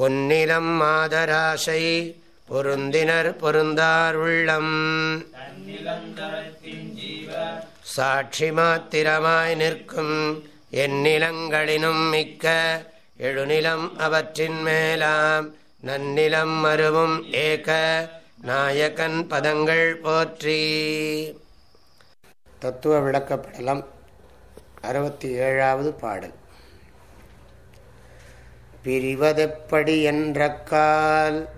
பொன்னிலம் மாதராசை பொருந்தினர் பொருந்தார் உள்ளம். சாட்சி மாத்திரமாய் நிற்கும் எந்நிலங்களினும் மிக்க எழுநிலம் அவற்றின் மேலாம். நன்னிலம் மருவும் ஏக நாயகன் பதங்கள் போற்றி. தத்துவ விளக்கப்படலம் அறுபத்தி ஏழாவது பாடல். பிரிவதெப்படி என்றக்கால்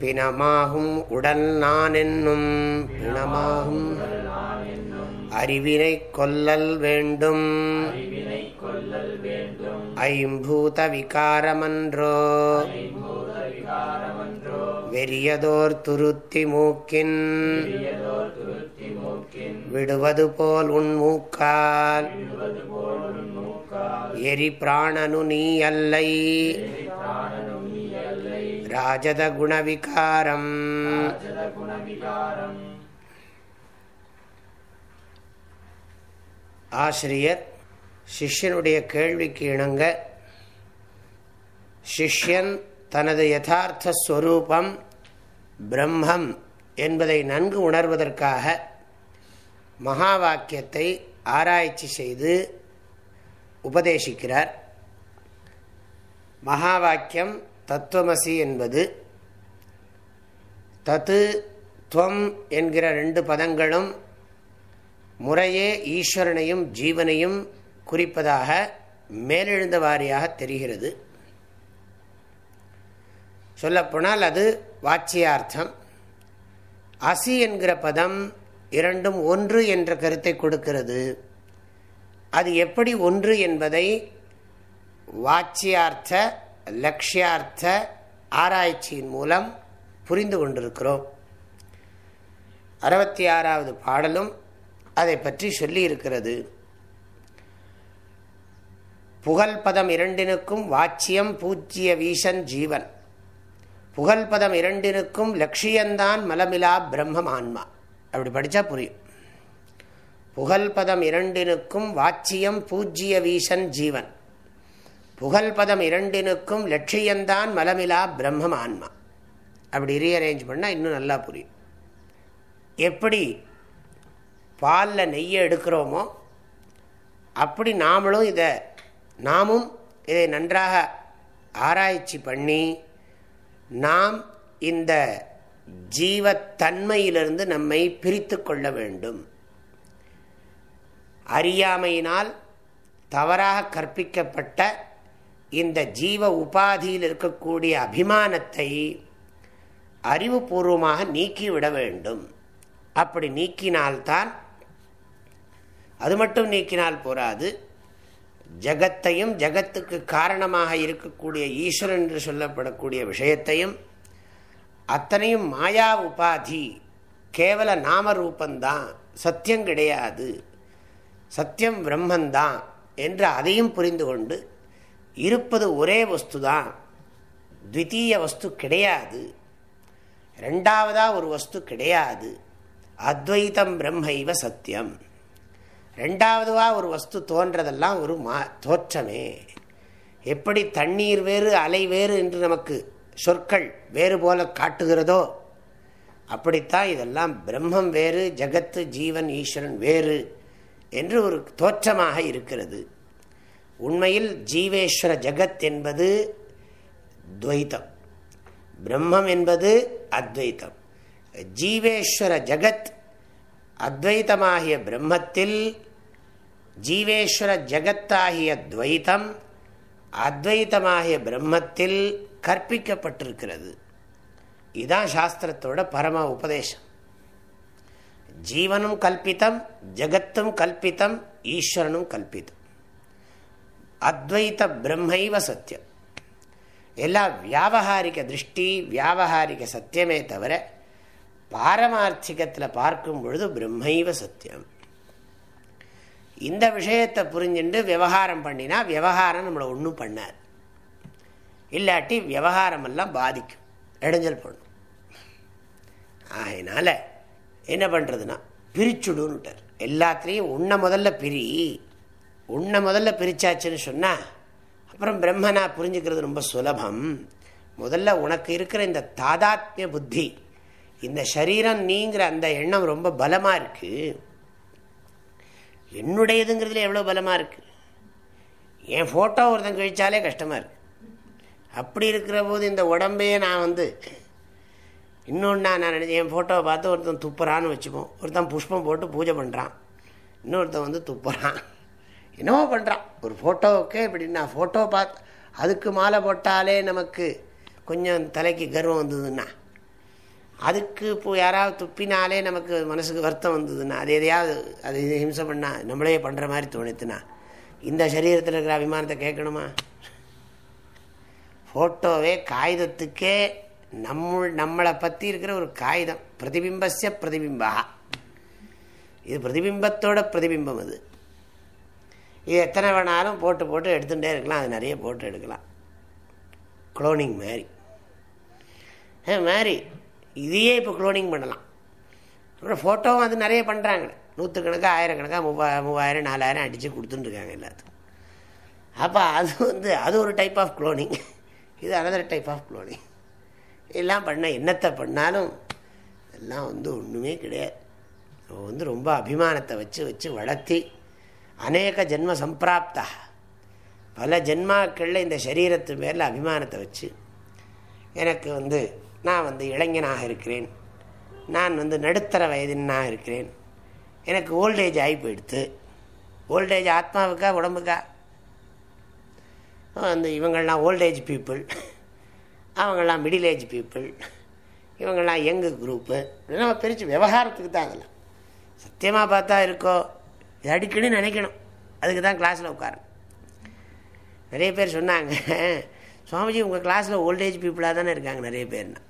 பிணமாகும் உடல் நான் என்னும் பிணமாகும் அறிவினை கொல்லல் வேண்டும். ஐம்பூத விகாரமன்றோ. வெறியதோர் துருத்தி மூக்கின். விடுவது போல் உன் மூக்கால். எரி பிராணனு நீ அல்லை ராஜத குணவிகாரம் ஆசிரியர் சிஷ்யனுடைய கேள்விக்கு இணங்க சிஷ்யன் தனது யதார்த்த ஸ்வரூபம் பிரம்மம் என்பதை நன்கு உணர்வதற்காக மகா வாக்கியத்தை ஆராய்ச்சி செய்து உபதேசிக்கிறார். மகா வாக்கியம் தத்துவமசி என்பது தத்து துவம் என்கிற ரெண்டு பதங்களும் முறையே ஈஸ்வரனையும் ஜீவனையும் குறிப்பதாக மேலெழுந்த வாரியாக தெரிகிறது. சொல்லப்போனால் அது வாட்சியார்த்தம் அசி என்கிற பதம் இரண்டும் ஒன்று என்ற கருத்தை கொடுக்கிறது. அது எப்படி ஒன்று என்பதை வாச்சியார்த்த லட்சியார்த்த ஆராய்ச்சியின் மூலம் புரிந்து கொண்டிருக்கிறோம். அறுபத்தி ஆறாவது பாடலும் அதை பற்றி சொல்லியிருக்கிறது. புகழ்பதம் இரண்டினுக்கும் வாச்சியம் பூஜ்ய வீசன் ஜீவன். புகழ்பதம் இரண்டினுக்கும் லட்சியந்தான் மலமிலா பிரம்மம் ஆன்மா. அப்படி படித்தா புரியும். புகழ்பதம் இரண்டினுக்கும் வாச்சியம் பூஜ்ய வீசன் ஜீவன். புகழ்பதம் இரண்டினுக்கும் லட்சியந்தான் மலமிலா பிரம்மம் ஆன்மா. அப்படி ரீஅரேஞ்ச் பண்ணால் இன்னும் நல்லா புரியும். எப்படி பாலில் நெய்யை எடுக்கிறோமோ அப்படி நாமளும் இதை நாமும் இதை நன்றாக ஆராய்ச்சி பண்ணி நாம் இந்த ஜீவத்தன்மையிலிருந்து நம்மை பிரித்து கொள்ள வேண்டும். அறியாமையினால் தவறாக கற்பிக்கப்பட்ட இந்த ஜீவ உபாதியில் இருக்கக்கூடிய அபிமானத்தை அறிவுபூர்வமாக நீக்கிவிட வேண்டும். அப்படி நீக்கினால்தான் அது மட்டும் நீக்கினால் போராது ஜகத்தையும் ஜகத்துக்கு காரணமாக இருக்கக்கூடிய ஈஸ்வரன் என்று சொல்லப்படக்கூடிய விஷயத்தையும் அத்தனையும் மாயா உபாதி கேவல நாமரூபந்தான் சத்தியம் கிடையாது. சத்தியம் பிரம்மந்தான் என்று அதையும் புரிந்து கொண்டு இருப்பது ஒரே வஸ்து தான் த்வித்தீய வஸ்து கிடையாது. ரெண்டாவதாக ஒரு வஸ்து கிடையாது. அத்வைத்தம் பிரம்மைவ சத்தியம். ரெண்டாவதுவாக ஒரு வஸ்து தோன்றதெல்லாம் ஒரு மா தோற்றமே. எப்படி தண்ணீர் வேறு அலை வேறு என்று நமக்கு சொற்கள் வேறு போல காட்டுகிறதோ அப்படித்தான் இதெல்லாம் பிரம்மம் வேறு ஜகத்து ஜீவன் ஈஸ்வரன் வேறு என்று ஒரு தோற்றமாக இருக்கிறது. உண்மையில் ஜீவேஸ்வர ஜகத் என்பது துவைத்தம். பிரம்மம் என்பது அத்வைத்தம். ஜீவேஸ்வர ஜகத் அத்வைத்தமாகிய பிரம்மத்தில் ஜீவேஸ்வர ஜகத்தாகிய துவைத்தம் அத்வைத்தமாகிய பிரம்மத்தில் கற்பிக்கப்பட்டிருக்கிறது. இதுதான் சாஸ்திரத்தோட பரம உபதேசம். ஜீவனும் கல்பித்தம் ஜகத்தும் கல்பித்தம் ஈஸ்வரனும் கல்பித்தம். அத்வைத்த பிரம்மைவ சத்தியம் எல்லாம் வியாபகாரிக திருஷ்டி வியாபகாரிக சத்தியமே தவிர பாரமார்த்திகத்தில் பார்க்கும் பொழுது பிரம்மைவ சத்தியம். இந்த விஷயத்தை புரிஞ்சுட்டு விவகாரம் பண்ணினா விவகாரம் நம்மளை ஒன்றும் பண்ணார் இல்லாட்டி விவகாரமெல்லாம் பாதிக்கும். இடைஞ்சல் பண்ணும் அதனால என்ன பண்ணுறதுன்னா பிரிச்சுடுன்ட்டார் எல்லாத்திலையும் உன்னை முதல்ல பிரி. உன்னை முதல்ல பிரிச்சாச்சுன்னு சொன்னால் அப்புறம் பிரம்மனா புரிஞ்சுக்கிறது ரொம்ப சுலபம். முதல்ல உனக்கு இருக்கிற இந்த தாதாத்மிய புத்தி இந்த சரீரம் நீங்கிற அந்த எண்ணம் ரொம்ப பலமாக இருக்குது என்னுடையதுங்கிறதுல எவ்வளோ பலமாக இருக்குது என் ஃபோட்டோ ஒருத்தன் கழிச்சாலே கஷ்டமாக இருக்குது அப்படி இருக்கிற போது இந்த உடம்பையே நான் வந்து இன்னொன்னா நான் நினச்சேன் என் ஃபோட்டோவை பார்த்து ஒருத்தன் துப்புறான்னு வச்சுப்போம். ஒருத்தன் புஷ்பம் போட்டு பூஜை பண்ணுறான் இன்னொருத்தன் வந்து துப்புறான். என்னவோ பண்ணுறான் ஒரு ஃபோட்டோவுக்கே இப்படின்னா ஃபோட்டோ பார்த்து அதுக்கு மாலை போட்டாலே நமக்கு கொஞ்சம் தலைக்கு கர்வம் வந்ததுன்னா அதுக்கு இப்போ யாராவது துப்பினாலே நமக்கு மனசுக்கு வருத்தம் வந்ததுன்னா அது எதையாவது அது இது ஹிம்சை பண்ணால் நம்மளே பண்ணுற மாதிரி தோணுத்துனா இந்த சரீரத்தில் இருக்கிற அபிமானத்தை கேட்கணுமா? ஃபோட்டோவே காகிதத்துக்கே நம்ம நம்மளை பற்றி இருக்கிற ஒரு காகிதம். பிரதிபிம்பஸ்ய பிரதிபிம்பா. இது பிரதிபிம்பத்தோட பிரதிபிம்பம் அது. இது எத்தனை வேணாலும் போட்டு போட்டு எடுத்துகிட்டே இருக்கலாம். அது நிறைய போட்டு எடுக்கலாம். குளோனிங் மாதிரி. மாதிரி. இதையே இப்போ குளோனிங் பண்ணலாம். அப்புறம் ஃபோட்டோவும் அது நிறைய பண்ணுறாங்க நூற்றுக்கணக்காக ஆயிரக்கணக்காக மூவா மூவாயிரம் நாலாயிரம் அடித்து கொடுத்துட்டுருக்காங்க எல்லாத்துக்கும். அப்போ அது வந்து அது ஒரு டைப் ஆஃப் குளோனிங் இது அனதர் டைப் ஆஃப் குளோனிங் எல்லாம் பண்ண என்னத்தை பண்ணாலும் எல்லாம் வந்து ஒன்றுமே கிடையாது. வந்து ரொம்ப அபிமானத்தை வச்சு வச்சு வளர்த்தி அநேக ஜென்ம சம்பிராப்தா. பல ஜென்மாக்களில் இந்த சரீரத்து மேலே அபிமானத்தை வச்சு எனக்கு வந்து நான் வந்து இளைஞனாக இருக்கிறேன். நான் வந்து நடுத்தர வயதினாக இருக்கிறேன். எனக்கு ஓல்டேஜ் ஆகி போயிடுத்து. ஓல்டேஜ் ஆத்மாவுக்கா உடம்புக்கா? வந்து இவங்கள்லாம் ஓல்டேஜ் பீப்புள் அவங்கெல்லாம் மிடில் ஏஜ் பீப்புள் இவங்கெல்லாம் யங்கு குரூப்பு நம்ம பிரித்து விவகாரத்துக்கு தான் அதெல்லாம். சத்தியமாக பார்த்தா இருக்கோ? இது அடிக்கடி நினைக்கணும். அதுக்கு தான் கிளாஸில் உட்காரணும். நிறைய பேர் சொன்னாங்க. சுவாமிஜி உங்கள் கிளாஸில் ஓல்டேஜ் பீப்புளாக தானே இருக்காங்க நிறைய பேர்னா.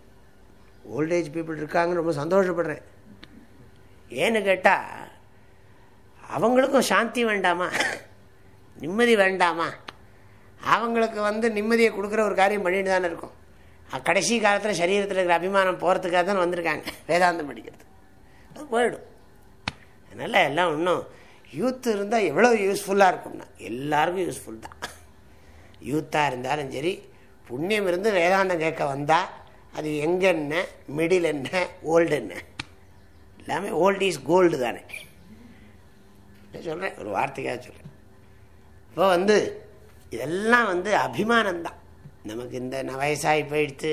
ஓல்டேஜ் பீப்புள் இருக்காங்கன்னு ரொம்ப சந்தோஷப்படுறேன். ஏன்னு கேட்டால் அவங்களுக்கும் சாந்தி வேண்டாமா? நிம்மதி வேண்டாமா? அவங்களுக்கு வந்து நிம்மதியை கொடுக்குற ஒரு காரியம் பண்ணிட்டு தானே இருக்கும். கடைசி காலத்தில் சரீரத்தில் இருக்கிற அபிமானம் போகிறதுக்காக தான் வந்திருக்காங்க. வேதாந்தம் படிக்கிறது. அது போயிடும். அதனால் எல்லாம் இன்னும் யூத் இருந்தால் எவ்வளோ யூஸ்ஃபுல்லாக இருக்கும்னா எல்லாருக்கும் யூஸ்ஃபுல் தான். யூத்தாக இருந்தாலும் சரி புண்ணியம் இருந்து வேதாந்தம் கேட்க வந்தால் அது எங்கே என்ன மிடில் என்ன ஓல்டு என்ன? எல்லாமே ஓல்டு இஸ் கோல்டு தானே. சொல்கிறேன் ஒரு வார்த்தைக்காக சொல்கிறேன் இப்போ வந்து இதெல்லாம் வந்து அபிமானம்தான். நமக்கு இந்த நான் வயசாகி போயிடுத்து.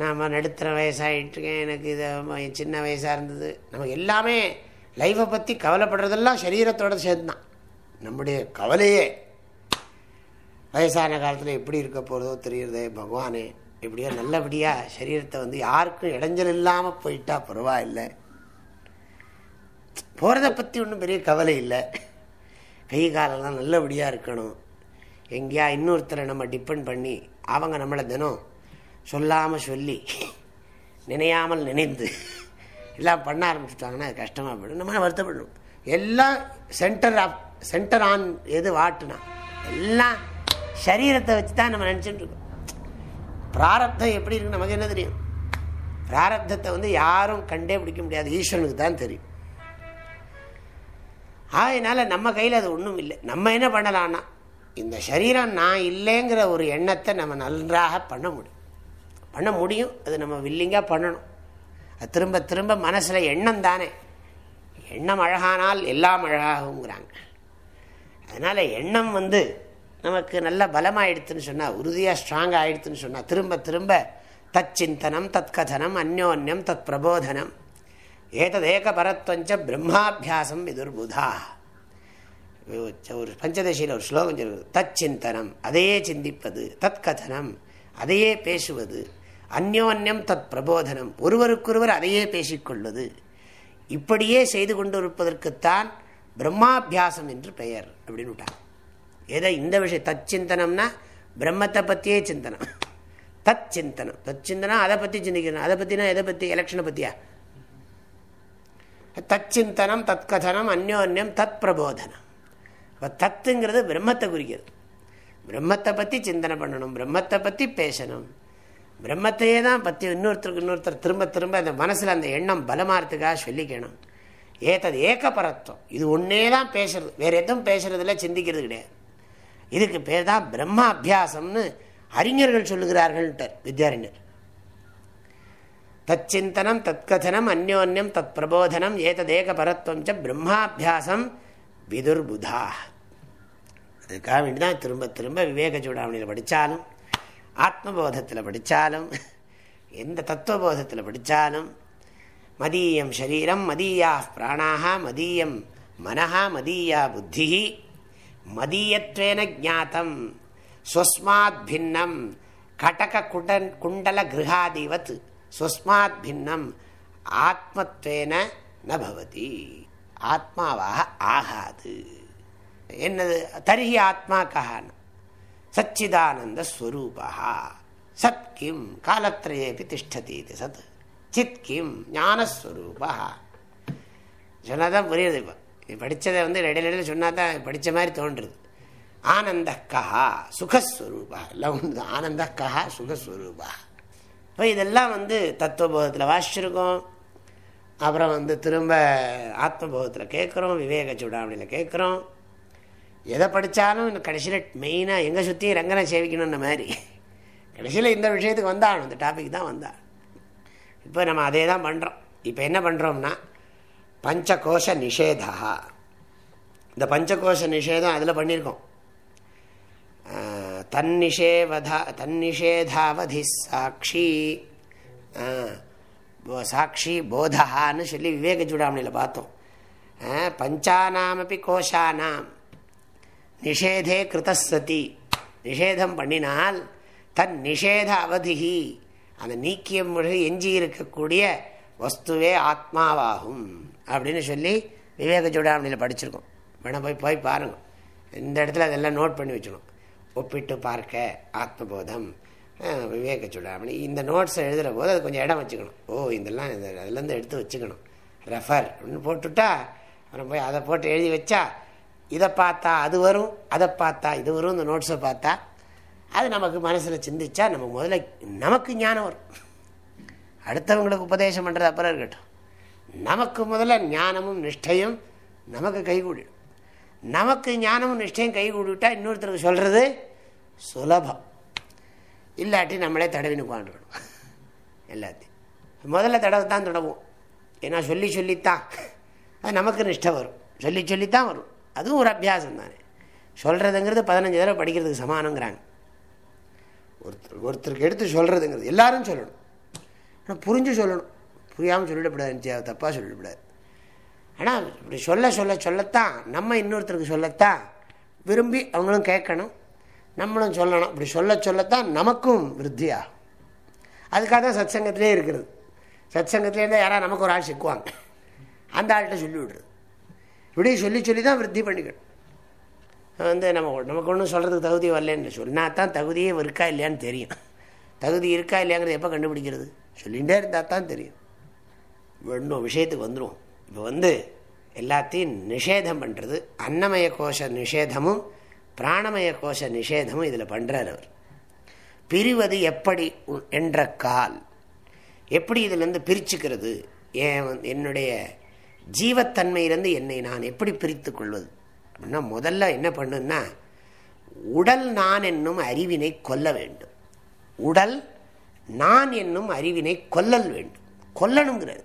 நாம் நடுத்தர வயசாகிட்டுருக்கேன் எனக்கு இதை சின்ன வயசாக இருந்தது. நமக்கு எல்லாமே லைஃப்பை பற்றி கவலைப்படுறதெல்லாம் சரீரத்தோட சேர்ந்து தான் நம்முடைய கவலையே வயசான காலத்தில் எப்படி இருக்க போகிறதோ தெரியுறதே. பகவானே எப்படியோ நல்லபடியாக சரீரத்தை வந்து யாருக்கும் இடைஞ்சல் இல்லாமல் போயிட்டா பரவாயில்லை. போகிறத பற்றி ஒன்றும் பெரிய கவலை இல்லை. கை காலெல்லாம் நல்லபடியாக இருக்கணும். எங்கேயா இன்னொருத்தரை நம்ம டிபெண்ட் பண்ணி அவங்க நம்மளை தினம் சொல்லாமல் சொல்லி நினையாமல் நினைந்து எல்லாம் பண்ண ஆரம்பிச்சுட்டாங்கன்னா அது கஷ்டமாக போயிடும். நம்ம வருத்தப்படணும். எல்லாம் சென்டர் ஆஃப் சென்டர் ஆன் எது வாட்டுனா எல்லாம் சரீரத்தை வச்சு தான் நம்ம நினச்சிட்டு இருக்கோம். பிராரப்தம் எப்படி இருக்கு நமக்கு என்ன தெரியும்? பிராரப்தத்தை வந்து யாரும் கண்டே பிடிக்க முடியாது. ஈஸ்வரனுக்கு தான் தெரியும். அதனால் நம்ம கையில் அது ஒன்றும் இல்லை. நம்ம என்ன பண்ணலான்னா இந்த சரீரம் நான் இல்லைங்கிற ஒரு எண்ணத்தை நம்ம நன்றாக பண்ண முடியும். பண்ண முடியும். அது நம்ம வில்லிங்காக பண்ணணும். அது திரும்ப திரும்ப மனசில் எண்ணம் தானே. எண்ணம் அழகானால் எல்லாம் அழகாகுங்கிறாங்க அதனால் எண்ணம் வந்து நமக்கு நல்ல பலமாயிடுத்துன்னு சொன்னால் உறுதியாக ஸ்ட்ராங் ஆகிடுத்துன்னு சொன்னால் திரும்ப திரும்ப தத் சிந்தனம் தத் கதனம் அந்யோன்யம் தத் பிரபோதனம் ஏததேக பரத்வஞ்ச பிரம்மாபியாசம் எதிர்புதா ஒரு பஞ்சதசியில் ஒரு ஸ்லோகம் சொல்லுவது தத் சிந்தனம் அதையே சிந்திப்பது தத் கதனம் அதையே பேசுவது அந்யோன்யம் தத் பிரபோதனம் ஒருவருக்கொருவர் அதையே பேசிக்கொள்வது. இப்படியே செய்து கொண்டிருப்பதற்குத்தான் பிரம்மாபியாசம் என்று பெயர் அப்படின்னு விட்டாங்க. ஏதோ இந்த விஷயம் தத் சிந்தனம்னா பிரம்மத்தை பற்றியே சிந்தனம். தத் சிந்தனம் தத் சிந்தனம் அதை பற்றி சிந்திக்கணும். அதை பற்றினா எதை பற்றி எலெக்ஷனை பற்றியா தச்சிந்தனம் தத்கதனம் அந்யோன்யம் தத் பிரபோதனம். இப்போ தத்துங்கிறது பிரம்மத்தை குறிக்கிறது. பிரம்மத்தை பற்றி சிந்தனை பண்ணணும் பிரம்மத்தை பற்றி பேசணும். பிரம்மத்தையே தான் பற்றி இன்னொருத்தருக்கு இன்னொருத்தர் திரும்ப திரும்ப அந்த மனசில் அந்த எண்ணம் பலமாகறதுக்காக சொல்லிக்கணும். ஏத்தது ஏக்கப்பரத்துவம் இது ஒன்றே தான் பேசுறது. வேறு எதுவும் பேசுறதில்ல சிந்திக்கிறது கிடையாது. இதுக்கு பேர் தான் பிரம்ம அபியாசம்னு அறிஞர்கள் சொல்லுகிறார்கள்ட்டார் வித்யாரண்யர் தச்சிந்தனம் தத்கதனம் அந்யோன்யம் தத் பிரபோதனம் ஏததேக பரத்வம் ச பிரம்மாபியாசம் விதுர்புதா அதுக்காக வேண்டி தான் திரும்ப திரும்ப விவேக சூடாமணியில் படித்தாலும் ஆத்மபோதத்தில் படித்தாலும் எந்த தத்துவபோதத்தில் படித்தாலும் மதீயம் ஷரீரம் மதீயா பிராணாக மதீயம் மனஹா மதீயா புத்தி மதீயத்வேன ஜாத்தம் ஸ்வஸ்மாத் பின்னம் கடக குடன் குண்டல கிரகாதிவத் ஸ்வஸ்மாத் பின்னம் ஆத்மத்வேன நபவதி ஆத்மாவாக ஆகாது. என்னது? தரிஹி ஆத்மா கஹான். சச்சிதானந்த ஸ்வரூபா சத் கிம் காலத்திரையேபி திஷ்டதி இது சத். சித் கிம் ஞானஸ்வரூபா சொன்னாதான் புரியுது. இப்போ படித்ததை வந்து இடையில சொன்னால் தான் படித்த மாதிரி தோன்றுறது ஆனந்த கஹா சுகஸ்வரூபா எல்லாம் ஒன்று ஆனந்த கஹா சுகஸ்வரூபா இப்போ இதெல்லாம் வந்து தத்துவபோதத்தில் வாசிச்சிருக்கோம். அப்புறம் வந்து திரும்ப ஆத்மபோதத்தில் கேட்குறோம் விவேக சூடாமணியில் கேட்குறோம் எதை படித்தாலும் இந்த கடைசியில் மெயினாக எங்கே சுற்றியும் ரங்கனை சேவிக்கணும்னு மாதிரி. கடைசியில் இந்த விஷயத்துக்கு வந்தாலும் இந்த டாபிக் தான் வந்தா இப்போ நம்ம அதே தான் பண்ணுறோம் இப்போ என்ன பண்ணுறோம்னா பஞ்சகோஷ நிஷேதா. இந்த பஞ்சகோஷ நிஷேதம் அதில் பண்ணியிருக்கோம் தன்னிஷேவதா தன்னிஷேதாவதி சாட்சி சாட்சி போதஹான்னு சொல்லி விவேக சூடாமணியில் பார்த்தோம். பஞ்சானாமப்பி கோஷானாம். நிஷேதே கிருத்தசதி நிஷேதம் பண்ணினால் தன் நிஷேத அவதிகி அந்த நீக்கிய முறை எஞ்சி இருக்கக்கூடிய வஸ்துவே ஆத்மாவாகும். அப்படின்னு சொல்லி விவேக சூடாமணியில் படிச்சிருக்கோம். வேணால் போய் போய் பாருங்க. இந்த இடத்துல அதெல்லாம் நோட் பண்ணி வச்சுக்கணும். ஒப்பிட்டு பார்க்க ஆத்மபோதம். விவேக சூடாமணி இந்த நோட்ஸை எழுதுகிற போது அது கொஞ்சம் இடம் வச்சுக்கணும். ஓ இதெல்லாம் அதுலேருந்து எடுத்து வச்சுக்கணும். ரெஃபர் அப்படின்னு போட்டுட்டா அப்புறம் போய் அதை போட்டு எழுதி வச்சா இதை பார்த்தா அது வரும் அதை பார்த்தா இது வரும் இந்த நோட்ஸை பார்த்தா அது நமக்கு மனசில் சிந்திச்சா நம்ம முதல்ல நமக்கு ஞானம் வரும். அடுத்தவங்களுக்கு உபதேசம் பண்ணுறது அப்புறம் இருக்கட்டும். நமக்கு முதல்ல ஞானமும் நிஷ்டையும் நமக்கு கைகூடிடும் நமக்கு ஞானமும் நிஷ்டையும் கைகூடிவிட்டால் இன்னொருத்தருக்கு சொல்கிறது சுலபம். இல்லாட்டி நம்மளே தடவின்னு உட்காந்துக்கணும் எல்லாத்தையும். முதல்ல தடவை தான் தொடவும் ஏன்னா சொல்லி சொல்லித்தான். அது நமக்கு நிஷ்டை வரும். சொல்லி சொல்லித்தான் வரும். அதுவும் ஒரு அபியாசம் தானே. சொல்கிறதுங்கிறது பதினஞ்சு தடவை படிக்கிறதுக்கு சமானங்கிறாங்க ஒருத்தர் ஒருத்தருக்கு எடுத்து சொல்கிறதுங்கிறது எல்லாரும் சொல்லணும். ஆனால் புரிஞ்சு சொல்லணும். புரியாமல் சொல்லிடக்கூடாது தப்பாக சொல்லிடக்கூடாது ஆனால் இப்படி சொல்ல சொல்ல சொல்லத்தான். நம்ம இன்னொருத்தருக்கு சொல்லத்தான். விரும்பி அவங்களும் கேட்கணும். நம்மளும் சொல்லணும். இப்படி சொல்ல சொல்லத்தான் நமக்கும் விருத்தியாகும். அதுக்காக தான் சத் சங்கத்திலே இருக்கிறது. சத் சங்கத்திலே யாராவது நமக்கு ஒரு ஆள் சிக்குவாங்க. அந்த ஆள்கிட்ட சொல்லி விடுறது இப்படி சொல்லி சொல்லி தான் விருத்தி பண்ணிக்கணும். வந்து நம்ம நமக்கு ஒன்றும் சொல்கிறதுக்கு தகுதி வரலன்னு சொன்னா தான் தகுதியே இருக்கா இல்லையான்னு தெரியும். தகுதி இருக்கா இல்லையாங்கிறது எப்போ கண்டுபிடிக்கிறது? சொல்லிகிட்டே இருந்தால் தான் தெரியும். இன்னும் விஷயத்துக்கு வந்துடும் இப்போ வந்து எல்லாத்தையும் நிஷேதம் பண்ணுறது அன்னமய கோஷ நிஷேதமும் பிராணமய கோஷ நிஷேதமும் இதில் பண்ணுறார் அவர். பிரிவது எப்படி என்ற கால். எப்படி இதிலேருந்து பிரிச்சுக்கிறது? ஏன் என்னுடைய ஜீவத்தன்மையிலிருந்து என்னை நான் எப்படி பிரித்து கொள்வது அப்படின்னா முதல்ல என்ன பண்ணுன்னா உடல் நான் என்னும் அறிவினை கொல்ல வேண்டும். உடல் நான் என்னும் அறிவினை கொல்லல் வேண்டும். கொல்லணுங்கிறது.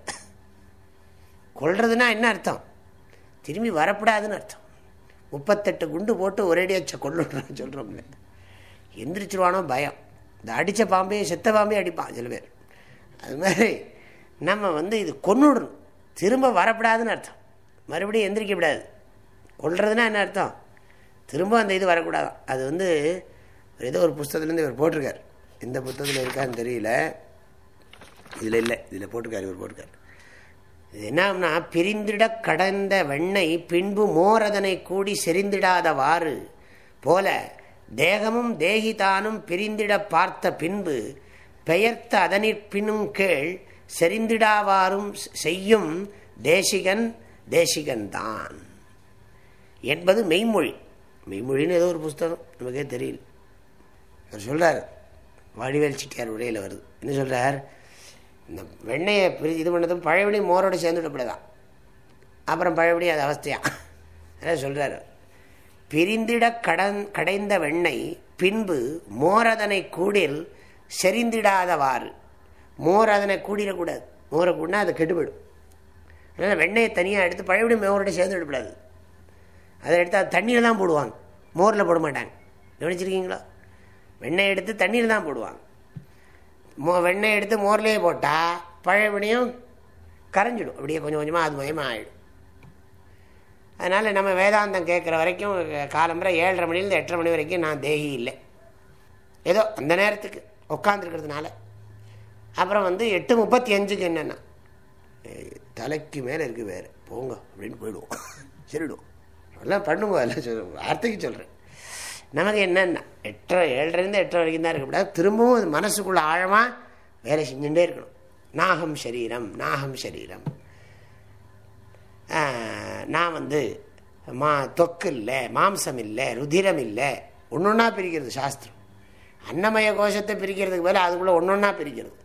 கொல்றதுனா என்ன அர்த்தம்? திரும்பி வரப்படாதுன்னு அர்த்தம். முப்பத்தெட்டு குண்டு போட்டு ஒரேடியாச்ச கொள்ளுறான்னு சொல்கிறோம்ல எந்திரிச்சிருவானோ பயம். இந்த அடித்த பாம்பே செத்த பாம்பே அடிப்பான் சில பேர். அது மாதிரி நம்ம வந்து இது கொன்னுடணும். திரும்ப வரப்படாதுன்னு அர்த்தம். மறுபடியும் எந்திரிக்க விடாது கொள்றதுனா என்ன அர்த்தம்? திரும்ப அந்த இது வரக்கூடாதான். அது வந்து ஏதோ ஒரு புஸ்தகத்துலேருந்து இவர் போட்டிருக்கார். எந்த புத்தகத்தில் இருக்கான்னு தெரியல. இதில் இல்லை. இதில் போட்டிருக்காரு இவர் போட்டிருக்கார். இது என்னன்னா பிரிந்திட கடந்த வெண்ணை பின்பு மோரதனை கூடி செறிந்திடாதவாறு போல தேகமும் தேகிதானும் பிரிந்திட பார்த்த பின்பு பெயர்த்த அதனிற்பினும் கீழ் செறிந்திடாவாரும் செய்யும் தேசிகன் தேசிகன்தான். என்பது மெய்மொழி. மெய்மொழின்னு ஏதோ ஒரு புஸ்தகம் நமக்கே தெரியல. அவர் சொல்கிறார் வடிவேல் சிட்டியார் உடையில் வருது. என்ன சொல்கிறார் இந்த வெண்ணையை பிரி இது பண்ணதும் பழையபடி மோரோடு சேர்ந்து விடப்படாதான் அப்புறம் பழையபடி அது அவஸ்தையா? அதான் சொல்கிறார் பிரிந்திட கடன் கடைந்த வெண்ணெய் பின்பு மோரதனை கூடில் செறிந்திடாதவாறு. மோர் அதனை கூடிடக்கூடாது. மோரை கூடினா அது கெட்டுவிடும் அதனால் வெண்ணெயை தனியாக எடுத்து பழையபடி மோரோட சேர்ந்து விடக்கூடாது அதை எடுத்து அது தண்ணியில் தான் போடுவாங்க. மோரில் போட மாட்டாங்க. கவனிச்சிருக்கீங்களா? வெண்ணெய் எடுத்து தண்ணியில் தான் போடுவாங்க. மோ வெண்ணெய் எடுத்து மோர்லேயே போட்டால் பழையபடியும் கரைஞ்சிடும். அப்படியே கொஞ்சம் கொஞ்சமாக அது மயமாக ஆகிடும் அதனால் நம்ம வேதாந்தம் கேட்குற வரைக்கும் காலம்பரை ஏழரை மணிலேருந்து எட்டரை மணி வரைக்கும் நான் தேகி இல்லை. ஏதோ அந்த நேரத்துக்கு உட்காந்துருக்கிறதுனால அப்புறம் வந்து எட்டு முப்பத்தி அஞ்சுக்கு என்னென்னா தலைக்கு மேலே இருக்குது வேறு. போங்க அப்படின்னு போயிடுவோம். சரிடுவோம் எல்லாம் பண்ணுங்க எல்லாம் சொல் வார்த்தைக்கு சொல்கிறேன் நமக்கு என்னென்னா எட்டரை ஏழரைலேருந்து எட்டரை வரைக்கும் தான் இருக்கக்கூடாது. திரும்பவும் அது மனசுக்குள்ளே ஆழமாக வேலை செஞ்சுட்டே இருக்கணும். நாகம் சரீரம் நாகம் சரீரம். நான் வந்து மா தொக்கு இல்லை மாம்சம் இல்லை ருதிரம் இல்லை ஒன்று ஒன்றா பிரிக்கிறது சாஸ்திரம். அன்னமய கோஷத்தை பிரிக்கிறதுக்கு மேலே அதுக்குள்ளே ஒன்று ஒன்றா பிரிக்கிறது.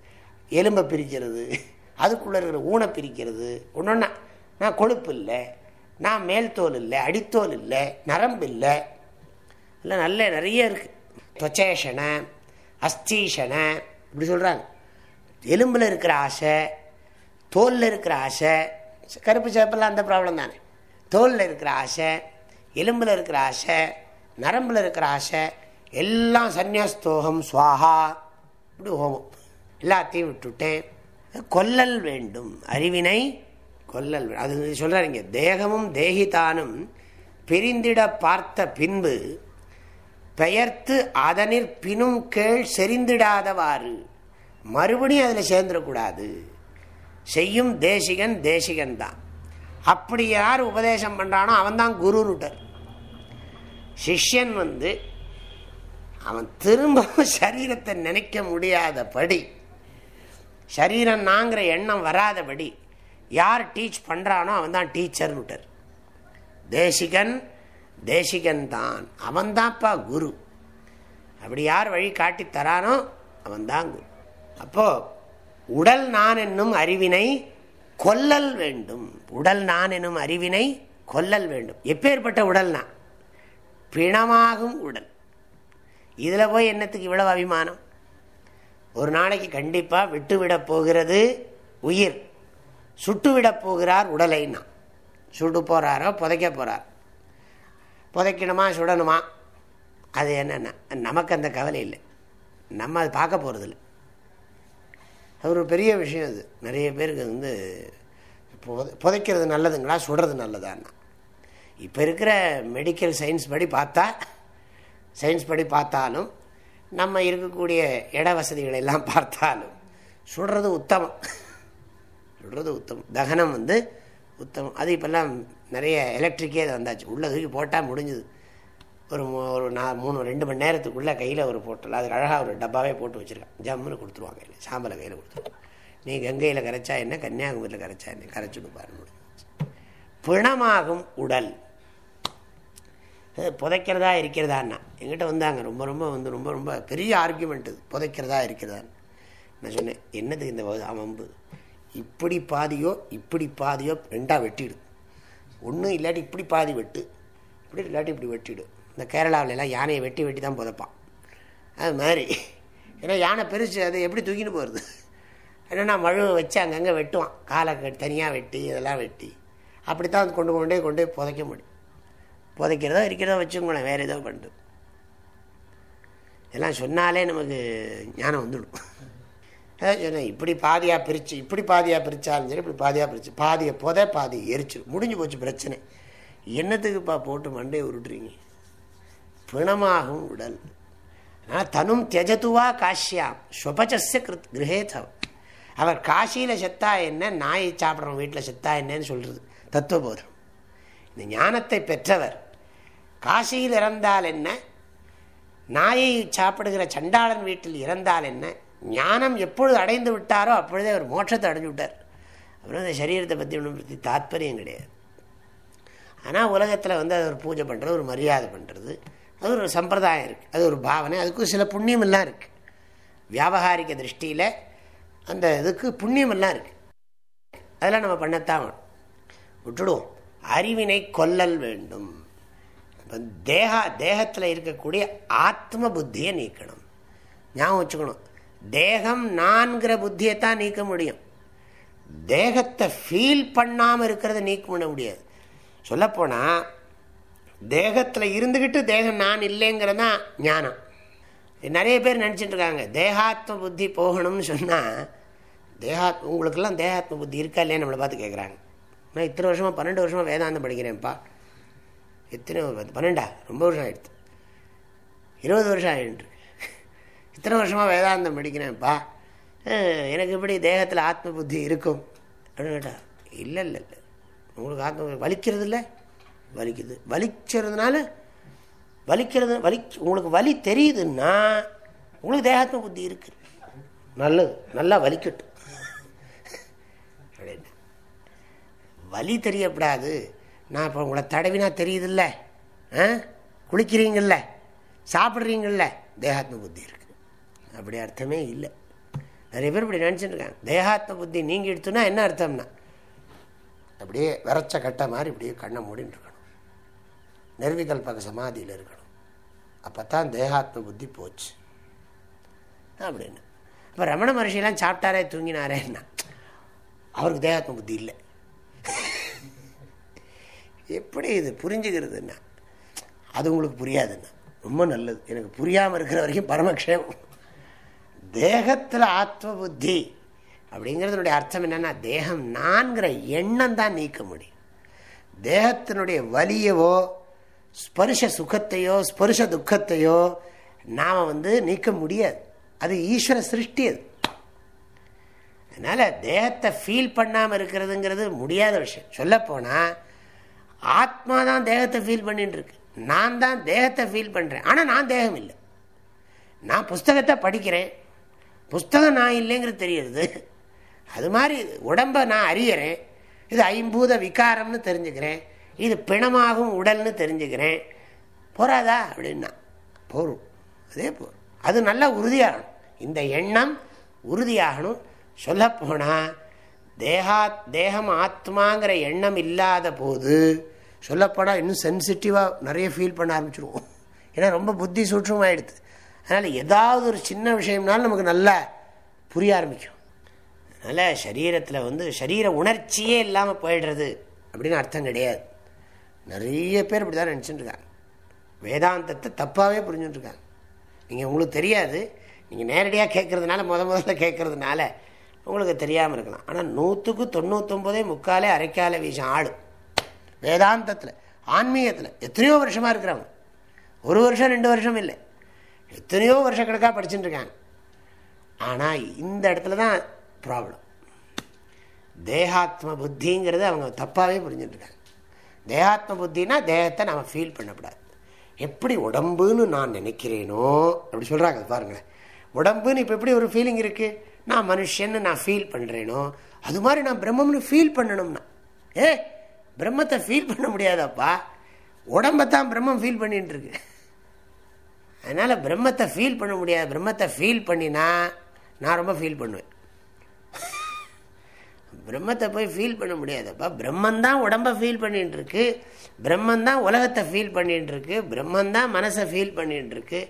எலும்பை பிரிக்கிறது அதுக்குள்ளே இருக்கிற ஊனை பிரிக்கிறது. ஒன்றுன்னா நான் கொழுப்பு இல்லை நான் மேல் தோல் இல்லை அடித்தோல் இல்லை நரம்பு இல்லை. இல்லை நல்ல நிறைய இருக்குது துவச்சேஷனை அஸ்தீஷனை இப்படி சொல்கிறாங்க எலும்பில் இருக்கிற ஆசை தோலில் இருக்கிற ஆசை கருப்பு சேப்பெல்லாம் அந்த ப்ராப்ளம் தானே. தோலில் இருக்கிற ஆசை எலும்பில் இருக்கிற ஆசை நரம்பில் இருக்கிற ஆசை எல்லாம் சந்நியாஸ்தோகம் சுவாகா இப்படி ஹோமம் எல்லாத்தையும் விட்டுட்டேன். கொல்லல் வேண்டும். அறிவினை கொல்லல் அது சொல்கிறாருங்க தேகமும் தேகிதானும் பிரிந்திட பார்த்த பின்பு பெயர்த்து அதனிற் பினும் கேள் செறிந்திடாதவாறு மறுபடியும் அதில் சேர்ந்துடக்கூடாது. செய்யும் தேசிகன் தேசிகன் தான். அப்படி யார் உபதேசம் பண்ணுறானோ அவன் தான் குருருட்டர். சிஷ்யன் வந்து அவன் திரும்பவும் சரீரத்தை நினைக்க முடியாதபடி சரீரம் நாங்கிற எண்ணம் வராதபடி யார் டீச் பண்ணுறானோ அவன் தான் டீச்சர்னுட்டர் தேசிகன் தேசிகன் தான். அவன்தான்ப்பா குரு. அப்படி யார் வழி காட்டி தரானோ அவன்தான் குரு. அப்போ உடல் நான் என்னும் அறிவினை கொல்லல் வேண்டும். உடல் நான் என்னும் அறிவினை கொல்லல் வேண்டும். எப்பேற்பட்ட உடல் நான் பிணமாகும் உடல். இதில் போய் என்னத்துக்கு இவ்வளவு அபிமானம்? ஒரு நாளைக்கு கண்டிப்பாக விட்டுவிடப் போகிறது உயிர். சுட்டுவிடப் போகிறார் உடலைன்னா. சுட்டு போகிறாரோ புதைக்க போகிறார் புதைக்கணுமா சுடணுமா? அது என்னென்ன நமக்கு அந்த கவலை இல்லை. நம்ம அது பார்க்க போகிறதில்ல அது ஒரு பெரிய விஷயம் அது. நிறைய பேருக்கு வந்து புதைக்கிறது நல்லதுங்களா சுடுறது நல்லதான்னா. இப்போ இருக்கிற மெடிக்கல் சயின்ஸ் படி பார்த்தா சயின்ஸ் படி பார்த்தாலும் நம்ம இருக்கக்கூடிய இட வசதிகளை எல்லாம் பார்த்தாலும் சுடுறது உத்தமம். சுடுறது உத்தமம். தகனம் வந்து உத்தமம். அது இப்போல்லாம் நிறைய எலக்ட்ரிக்கே அது வந்தாச்சு. உள்ளே தூக்கி போட்டால் முடிஞ்சுது. ஒரு ஒரு நான் மூணு ரெண்டு மணி நேரத்துக்குள்ளே கையில் ஒரு போட்டல. அதுக்கு அழகாக ஒரு டப்பாவே போட்டு வச்சுருக்கேன் ஜம்முன்னு கொடுத்துருவாங்க கையில். சாம்பலை கையில் கொடுத்துருவாங்க. நீ கங்கையில் கரைச்சா என்ன கன்னியாகுமரியில் கரைச்சா என்ன? கரைச்சி கொடுப்பாரு முடிஞ்சு பிணமாகும் உடல். புதைக்கிறதா இருக்கிறதான்னா. எங்கிட்ட வந்தாங்க. ரொம்ப ரொம்ப வந்து ரொம்ப ரொம்ப பெரிய ஆர்கியூமெண்ட் இது புதைக்கிறதா இருக்கிறதான்னு. நான் சொன்னேன் என்னது இந்த அவம்பு இப்படி பாதியோ இப்படி பாதியோ ரெண்டாக வெட்டிடு. ஒன்றும் இல்லாட்டி இப்படி பாதி வெட்டு. இப்படி இல்லாட்டி இப்படி வெட்டிடு. இந்த கேரளாவிலலாம் யானையை வெட்டி வெட்டி தான் புதைப்பான். அது மாதிரி. ஏன்னா யானை பெருசு அது எப்படி தூக்கின்னு போகிறது என்னென்னா மழு வச்சு அங்கங்கே வெட்டுவான். காலை தனியாக வெட்டி இதெல்லாம் வெட்டி. அப்படி தான் கொண்டு கொண்டே போய் புதைக்க முடியும். புதைக்கிறதோ இருக்கிறதோ வச்சுக்கோங்களேன் வேறு ஏதோ பண்ணுறது இதெல்லாம் சொன்னாலே நமக்கு ஞானம் வந்துடும். அதான் சொன்னேன் இப்படி பாதியாக பிரித்து இப்படி பாதியாக பிரித்தாலும் சரி இப்படி பாதியாக பிரித்து பாதியை புதை பாதி எரிச்சிடும் முடிஞ்சு போச்சு பிரச்சனை. என்னத்துக்குப்பா போட்டு மண்டையை உருட்டுறீங்க? பிணமாகும் உடல். ஆனால் தனும் தியஜத்துவா காஷியாம் ஸ்வபச்சஸ்ய கிருத் கிரகேதவ் அவர் காசியில் செத்தா என்ன நாயை சாப்பிட்றவங்க வீட்டில் செத்தா என்னன்னு சொல்கிறது தத்துவபோதம். இந்த ஞானத்தை பெற்றவர் காசியில் இறந்தால் என்ன? நாயை சாப்பிடுகிற சண்டாளன் வீட்டில் இறந்தால் என்ன? ஞானம் எப்பொழுது அடைந்து விட்டாரோ அப்பொழுதே அவர் மோட்சத்தை அடைஞ்சு விட்டார். அப்புறம் அந்த சரீரத்தை பற்றி ஒன்றும் பற்றி தாத்பரியம் கிடையாது. ஆனால் உலகத்தில் வந்து அது ஒரு பூஜை பண்ணுறது ஒரு மரியாதை பண்ணுறது அது ஒரு சம்பிரதாயம் இருக்குது அது ஒரு பாவனை. அதுக்கும் சில புண்ணியமெல்லாம் இருக்குது வியாபகாரிக திருஷ்டியில் அந்த இதுக்கு புண்ணியமெல்லாம் இருக்குது அதெல்லாம் நம்ம பண்ணத்தான் விட்டுடுவோம். அறிவினை கொல்லல் வேண்டும். தேக தேகத்தில் இருக்கக்கூடிய ஆத்ம புத்தியை நீக்கணும். ஞாபகம் வச்சுக்கணும். தேகம் நான்கிற புத்தியை தான் நீக்க முடியும். தேகத்தை ஃபீல் பண்ணாமல் இருக்கிறத நீக்க பண்ண முடியாது. சொல்லப்போனால் தேகத்தில் இருந்துக்கிட்டு தேகம் நான் இல்லைங்கிறதான் ஞானம். நிறைய பேர் நினச்சிட்டு இருக்காங்க. தேகாத்ம புத்தி போகணும்னு சொன்னால் தேகா உங்களுக்கெல்லாம் தேகாத்ம புத்தி இருக்கா இல்லையா நம்மளை பார்த்து கேட்குறாங்க நான் இத்தனை வருஷமாக பன்னெண்டு வருஷமாக வேதாந்தம் படிக்கிறேன்ப்பா. எத்தனை பன்னெண்டா? ரொம்ப வருஷம் ஆயிடுது இருபது வருஷம் ஆகிட்டு இத்தனை வருஷமாக வேதாந்தம் படிக்கிறேன்ப்பா. எனக்கு இப்படி தேகத்தில் ஆத்ம புத்தி இருக்கும்? அப்படின்னு கேட்டா இல்லை இல்லை இல்லை. உங்களுக்கு ஆத்ம வலிக்கிறது இல்லை? வலிக்குது. வலிக்கிறதுனால வலிக்கிறது வலி உங்களுக்கு வலி தெரியுதுன்னா உங்களுக்கு தேகாத்ம புத்தி இருக்கு. நல்லது. நல்லா வலிக்கட்டும். அப்படின்னு. வலி தெரியப்படாது. நான் இப்போ உங்களை தடவினா தெரியுதுல்ல? ஆ? சாப்பிட்றீங்கள தேகாத்ம புத்தி இருக்குது அப்படி அர்த்தமே இல்லை. நிறைய பேர் இப்படி நினச்சிட்டு இருக்காங்க. தேகாத்ம புத்தி நீங்கள் எடுத்துனா என்ன அர்த்தம்னா? அப்படியே விரைச்ச கட்ட மாதிரி இப்படியே கண்ணை மூடின்னு இருக்கணும். நிர்விகல்பக சமாதியில் இருக்கணும். அப்போ தான் தேகாத்ம புத்தி போச்சு. அப்படின்னு. இப்போ ரமண மகர்ஷியெல்லாம் சாப்பிட்டாரே தூங்கினாரேன்னா அவருக்கு தேகாத்ம புத்தி இல்லை. எப்படி இது புரிஞ்சுக்கிறதுன்னா? அது உங்களுக்கு புரியாதுன்னா. ரொம்ப நல்லது. எனக்கு புரியாமல் இருக்கிற வரைக்கும் பரமக்ஷேமம். தேகத்தில் ஆத்ம புத்தி அப்படிங்கிறதுனுடைய அர்த்தம் என்னென்னா தேகம் நான்கிற எண்ணம் தான் நீக்க முடியும். தேகத்தினுடைய வலியவோ ஸ்பர்ஷ சுகத்தையோ ஸ்பர்ஷ துக்கத்தையோ நாம் வந்து நீக்க முடியாது. அது ஈஸ்வர சிருஷ்டி அது. அதனால் தேகத்தை ஃபீல் பண்ணாமல் இருக்கிறதுங்கிறது முடியாத விஷயம். சொல்லப்போனால் ஆத்மா தான் தேகத்தை ஃபீல் பண்ணிட்டு இருக்கு நான் தான் தேகத்தை ஃபீல் பண்ணுறேன் ஆனால் நான் தேகம் இல்லை. நான் புஸ்தகத்தை படிக்கிறேன். புஸ்தகம் நான் இல்லைங்கிறது தெரியுது. அது மாதிரி உடம்பை நான் அறியறேன். இது ஐம்பூத விகாரம்னு தெரிஞ்சுக்கிறேன். இது பிணமாகும் உடல்னு தெரிஞ்சுக்கிறேன். போராதா அப்படின்னா போரும். அதே போரும். அது நல்லா உறுதியாகணும். இந்த எண்ணம் உறுதியாகணும். சொல்லப்போனால் தேகா தேகம் ஆத்மாங்கிற எண்ணம் இல்லாத போது சொல்லப்போனால் இன்னும் சென்சிட்டிவாக நிறைய ஃபீல் பண்ண ஆரம்பிச்சிருவோம். ஏன்னா ரொம்ப புத்தி சூட்சமாகிடுது அதனால் ஏதாவது ஒரு சின்ன விஷயம்னாலும் நமக்கு நல்லா புரிய ஆரம்பிக்கும். அதனால் சரீரத்தில் வந்து சரீர உணர்ச்சியே இல்லாமல் போயிடுறது அப்படின்னு அர்த்தம் கிடையாது. நிறைய பேர் இப்படி தான் நினச்சிட்டுருக்காங்க. வேதாந்தத்தை தப்பாகவே புரிஞ்சுட்டுருக்காங்க. நீங்கள் உங்களுக்கு தெரியாது. நீங்கள் நேரடியாக கேட்குறதுனால முத முதல்ல கேட்குறதுனால உங்களுக்கு தெரியாமல் இருக்கலாம். ஆனால் நூற்றுக்கு தொண்ணூத்தொம்பதே முக்காலே அரைக்கால வீசம் ஆளும் வேதாந்தத்தில் ஆன்மீகத்தில். எத்தனையோ வருஷமாக இருக்கிறவங்க ஒரு வருஷம் ரெண்டு வருஷம் இல்லை. எத்தனையோ வருஷக்கணக்காக படிச்சுட்டு இருக்காங்க ஆனால் இந்த இடத்துல தான் ப்ராப்ளம் தேகாத்ம புத்திங்கிறது அவங்க தப்பாகவே புரிஞ்சுட்டுருக்காங்க தேகாத்ம புத்தினா தேகத்தை நம்ம ஃபீல் பண்ணக்கூடாது. எப்படி உடம்புன்னு நான் நினைக்கிறேனோ அப்படி சொல்கிறாங்க பாருங்களேன். உடம்புன்னு இப்போ எப்படி ஒரு ஃபீலிங் இருக்குது நான் மனுஷன்னு நான் ஃபீல் பண்ணுறேனோ அது மாதிரி நான் பிரம்மம்னு ஃபீல் பண்ணணும்னா. ஏ பிரம்மத்தை ஃபீல் பண்ண முடியாதப்பா. உடம்பத்தான் பிரம்மம் ஃபீல் பண்ணிட்டு இருக்கு அதனால் பிரம்மத்தை ஃபீல் பண்ண முடியாது. பிரம்மத்தை ஃபீல் பண்ணினா நான் ரொம்ப ஃபீல் பண்ணுவேன். பிரம்மத்தை போய் ஃபீல் பண்ண முடியாதப்பா. பிரம்மந்தான் உடம்பை ஃபீல் பண்ணிட்டு இருக்கு பிரம்மந்தான் உலகத்தை ஃபீல் பண்ணிட்டு இருக்கு பிரம்மந்தான் மனசை ஃபீல் பண்ணிட்டு இருக்கு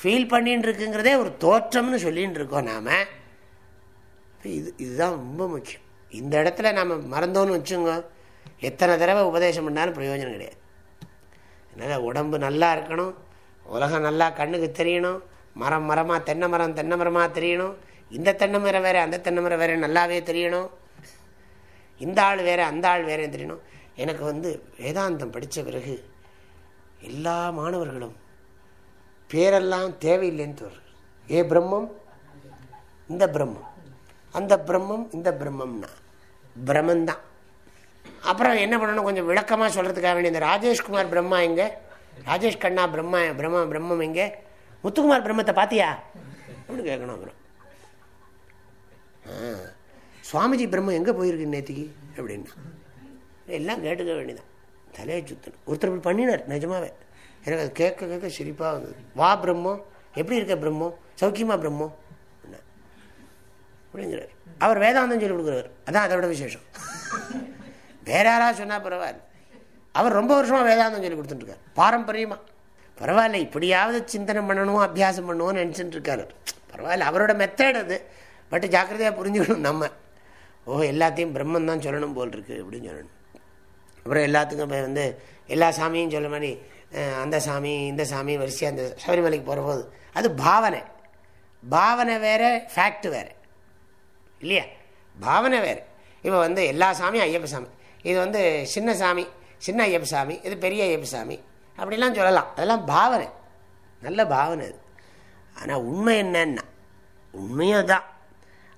ஃபீல் பண்ணிட்டு இருக்குங்கிறதே ஒரு தோற்றம்னு சொல்லிட்டு இருக்கோம் நாம். இது இதுதான் ரொம்ப முக்கியம். இந்த இடத்துல நம்ம மறந்தோன்னு வச்சுங்க எத்தனை தடவை உபதேசம் பண்ணாலும் பிரயோஜனம் கிடையாது. அதனால் உடம்பு நல்லா இருக்கணும் உலகம் நல்லா கண்ணுக்கு தெரியணும் மரம் மரமாக தென்னை மரம் தென்னை மரமாக தெரியணும் இந்த தென்னை மரம் வேறு அந்த தென்னை மரம் வேறு நல்லாவே தெரியணும். இந்த ஆள் வேறு அந்த ஆள் வேறே தெரியணும். எனக்கு வந்து வேதாந்தம் படித்த பிறகு எல்லா மாணவர்களும் பேரெல்லாம் தேவையில்லைன்னு தோறு ஏ பிரம்மம்? இந்த பிரம்மம். அந்த பிரம்மம் இந்த பிரம்மம்னா பிரம்மந்தான் அப்புறம் என்ன பண்ணணும்? கொஞ்சம் விளக்கமாக சொல்கிறதுக்காக வேண்டிய இந்த ராஜேஷ்குமார் பிரம்மா எங்கே? ராஜேஷ் கண்ணா பிரம்மா பிரம்மா பிரம்மம் எங்கே? முத்துக்குமார் பிரம்மத்தை பார்த்தியா அப்படின்னு கேட்கணும் அப்புறம். சுவாமிஜி பிரம்மம் எங்கே போயிருக்கு நேத்திக்கு? அப்படின்னா. எல்லாம் கேட்டுக்க வேண்டியதான் தலையை சுத்தணும். ஒருத்தர் பண்ணினார் நிஜமாவே. எனக்கு அது கேட்க கேட்க சிரிப்பாக வந்தது. வா பிரம்மம் எப்படி இருக்க பிரம்மம் சௌக்கியமா பிரம்மம் அப்படிங்கிறார். அவர் வேதாந்தம் சொல்லி கொடுக்குறவர் அதான் அதோட விசேஷம். வேற யாராவது சொன்னால் பரவாயில்ல. அவர் ரொம்ப வருஷமாக வேதாந்தம் சொல்லி கொடுத்துட்டுருக்கார். பாரம்பரியமாக பரவாயில்ல இப்படியாவது சிந்தனை பண்ணணும் அபியாசம் பண்ணுவோம்னு நினச்சிட்டு இருக்காரு பரவாயில்ல அவரோட மெத்தட் அது. பட் ஜாக்கிரதையாக புரிஞ்சுக்கணும் நம்ம. ஓ எல்லாத்தையும் பிரம்மன் தான் சொல்லணும் போல் இருக்கு அப்படின்னு சொல்லணும். அப்புறம் எல்லாத்துக்கும் இப்போ வந்து எல்லா சாமியும் சொல்ல மாதிரி அந்த சாமி இந்த சாமி வரிசையாக அந்த சபரிமலைக்கு போகிற போது அது பாவனை. பாவனை வேறு ஃபேக்ட் வேறு. இல்லையா? பாவனை வேறு. இப்போ வந்து எல்லா சாமியும் ஐயப்ப சாமி. இது வந்து சின்ன சாமி சின்ன ஐயப்ப சாமி இது பெரிய ஐயப்ப சாமி. அப்படிலாம் சொல்லலாம். அதெல்லாம் பாவனை. நல்ல பாவனை அது. ஆனால் உண்மை என்னன்னா உண்மையும் தான்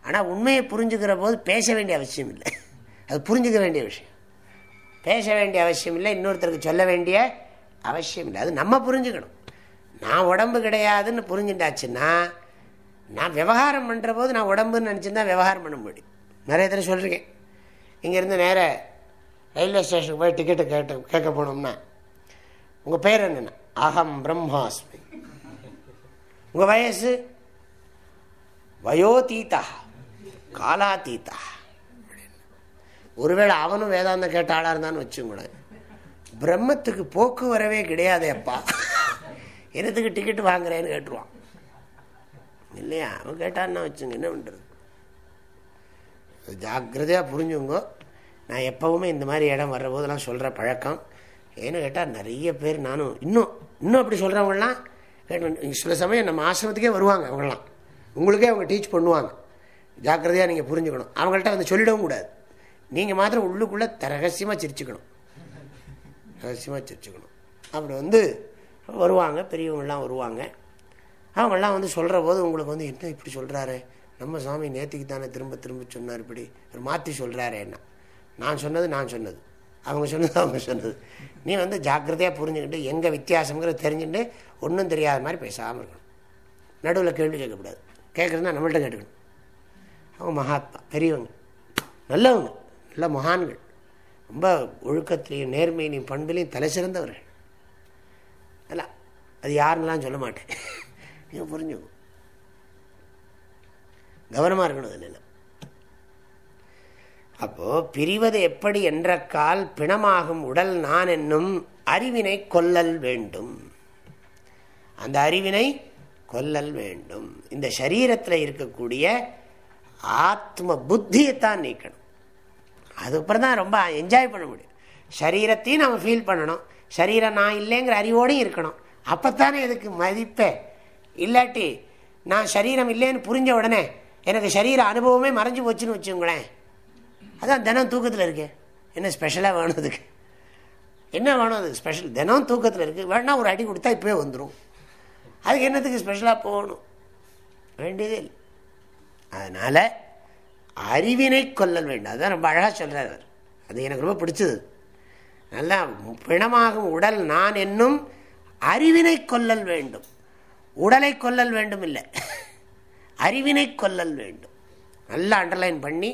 ஆனால் உண்மையை புரிஞ்சுக்கிற போது பேச வேண்டிய அவசியம் இல்லை. அது புரிஞ்சுக்க வேண்டிய விஷயம். பேச வேண்டிய அவசியம் இல்லை. இன்னொருத்தருக்கு சொல்ல வேண்டிய அவசியம் இல்லை. அது நம்ம புரிஞ்சுக்கணும். நான் உடம்பு கிடையாதுன்னு புரிஞ்சுட்டாச்சுன்னா நான் விவகாரம் பண்ணுற போது நான் உடம்புன்னு நினச்சிருந்தா விவகாரம் பண்ண முடியும். நிறைய தடவை சொல்லியிருக்கேன் இங்கேருந்து நேராக ரயில்வே ஸ்டேஷனுக்கு போய் டிக்கெட்டு கேட்டு கேட்க போனோம்னா உங்கள் பேர் என்னென்ன? அகம் பிரம்மாஸ்மி. உங்கள் வயசு? வயோதீதா. காலாதீதா. ஒருவேளை அவனும் வேதாந்தம் கேட்ட ஆளாக இருந்தான்னு வச்சுக்கூடாது பிரம்மத்துக்கு போக்கு வரவே கிடையாது அப்பா. என்னத்துக்கு டிக்கெட் வாங்குறேன்னு கேட்டுருவான். இல்லையா? அவன் கேட்டான்னா வச்சுங்க என்ன பண்ணுறது ஜாக்கிரதையாக புரிஞ்சுங்கோ நான் எப்போவுமே இந்த மாதிரி இடம் வர்றபோதெல்லாம் சொல்கிற பழக்கம். ஏன்னு கேட்டால் நிறைய பேர் நானும் இன்னும் இன்னும் அப்படி சொல்கிறவங்களாம் சில சமயம் நம்ம ஆசிரமத்துக்கே வருவாங்க அவங்களாம் உங்களுக்கே அவங்க டீச் பண்ணுவாங்க. ஜாக்கிரதையாக நீங்கள் புரிஞ்சுக்கணும். அவங்கள்ட்ட வந்து சொல்லிடவும் கூடாது. நீங்கள் மாத்திரம் உள்ளுக்குள்ளே ரகசியமாக சிரிச்சுக்கணும். ரகசியமாக சிரிச்சுக்கணும். அப்படி வந்து வருவாங்க பெரியவங்களாம் வருவாங்க. அவங்கெல்லாம் வந்து சொல்கிற போது உங்களுக்கு வந்து என்ன இப்படி சொல்கிறாரு நம்ம சாமி நேற்றுக்கு தானே திரும்ப திரும்ப சொன்னார் இப்படி. ஒரு மாற்றி சொல்கிறாரு என்ன நான் சொன்னது நான் சொன்னது. அவங்க சொன்னது அவங்க சொன்னது. நீ வந்து ஜாக்கிரதையாக புரிஞ்சுக்கிட்டு எங்கே வித்தியாசங்கிறத தெரிஞ்சுட்டு ஒன்றும் தெரியாத மாதிரி பேசாமல் இருக்கணும். நடுவில் கேள்வி கேட்கக்கூடாது. கேட்குறதுனா நம்மள்கிட்ட கேட்டுக்கணும். அவங்க மகாத்மா பெரியவங்க. நல்லவங்க. நல்ல மகான்கள். ரொம்ப ஒழுக்கத்திலையும் நேர்மையிலையும் பண்பிலையும் தலை சிறந்தவர்கள். அல்ல அது யாருன்னெலாம் சொல்ல மாட்டேன். நீங்கள் புரிஞ்சுக்கும் கவனமாக இருக்கணும் அதில் அப்போ பிரிவது எப்படி என்ற கால் பிணமாகும் உடல் நான் என்னும் அறிவினை கொல்லல் வேண்டும். அந்த அறிவினை கொல்லல் வேண்டும். இந்த சரீரத்தில் இருக்கக்கூடிய ஆத்ம புத்தியைத்தான் நீக்கணும். அதுக்கப்புறம் தான் ரொம்ப என்ஜாய் பண்ண முடியும். சரீரத்தையும் நம்ம ஃபீல் பண்ணணும். சரீரம் நான் இல்லைங்கிற அறிவோடையும் இருக்கணும். அப்போத்தானே இதுக்கு மதிப்பே. இல்லாட்டி நான் சரீரம் இல்லைன்னு புரிஞ்ச உடனே எனக்கு சரீர அனுபவமே மறைஞ்சு போச்சுன்னு வச்சுங்களேன் அதான் தினம் தூக்கத்தில் இருக்கேன் என்ன ஸ்பெஷலாக வேணும் அதுக்கு? என்ன வேணும் அதுக்கு ஸ்பெஷல் தினம் தூக்கத்தில் இருக்குது வேணா ஒரு அடி கொடுத்தா இப்போயே வந்துடும் அதுக்கு என்னத்துக்கு ஸ்பெஷலாக போகணும்? வேண்டியதே இல்லை. அதனால் அறிவினை கொல்லல் வேண்டும். அதுதான் ரொம்ப அழகாக சொல்கிறார் அது எனக்கு ரொம்ப பிடிச்சது. நல்லா பிணமாகும் உடல் நான் என்னும் அறிவினை கொல்லல் வேண்டும். உடலை கொல்லல் வேண்டும் இல்லை அறிவினை கொல்லல் வேண்டும். நல்லா அண்டர்லைன் பண்ணி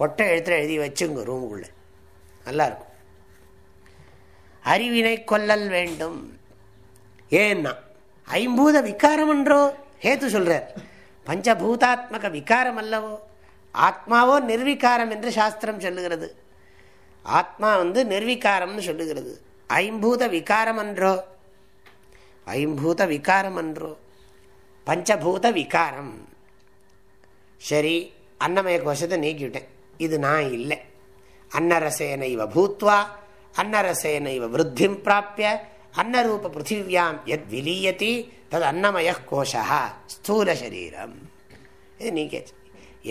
கொட்டை எழுத்துல எழுதி வச்சுங்க ரூமுக்குள்ளே நல்லா இருக்கும் அறிவினை கொல்லல் வேண்டும். ஏன்னா ஐம்பூத விகாரம் என்றோ ஹேத்து சொல்றார். பஞ்சபூதாத்மக விகாரம் அல்லவோ ஆத்மாவோ நிர்வீகாரம் என்று சாஸ்திரம் சொல்லுகிறது. ஆத்மா வந்து நிர்வீகாரம்னு சொல்லுகிறது. ஐம்பூத விகாரம் என்றோ ஐம்பூத விகாரம் என்றோ பஞ்சபூத விகாரம். சரி அன்னமய கோஷத்தை நீக்கிவிட்டேன். இது நான் இல்லை. அன்னரசேனைவ பூத்வா அன்னரசேனைவ விருத்திம் பிராப்பிய அன்னரூப பிருத்திவியாம் எத் விலீயத்தி தது அன்னமய கோஷா ஸ்தூல சரீரம். இது நீக்கியாச்சு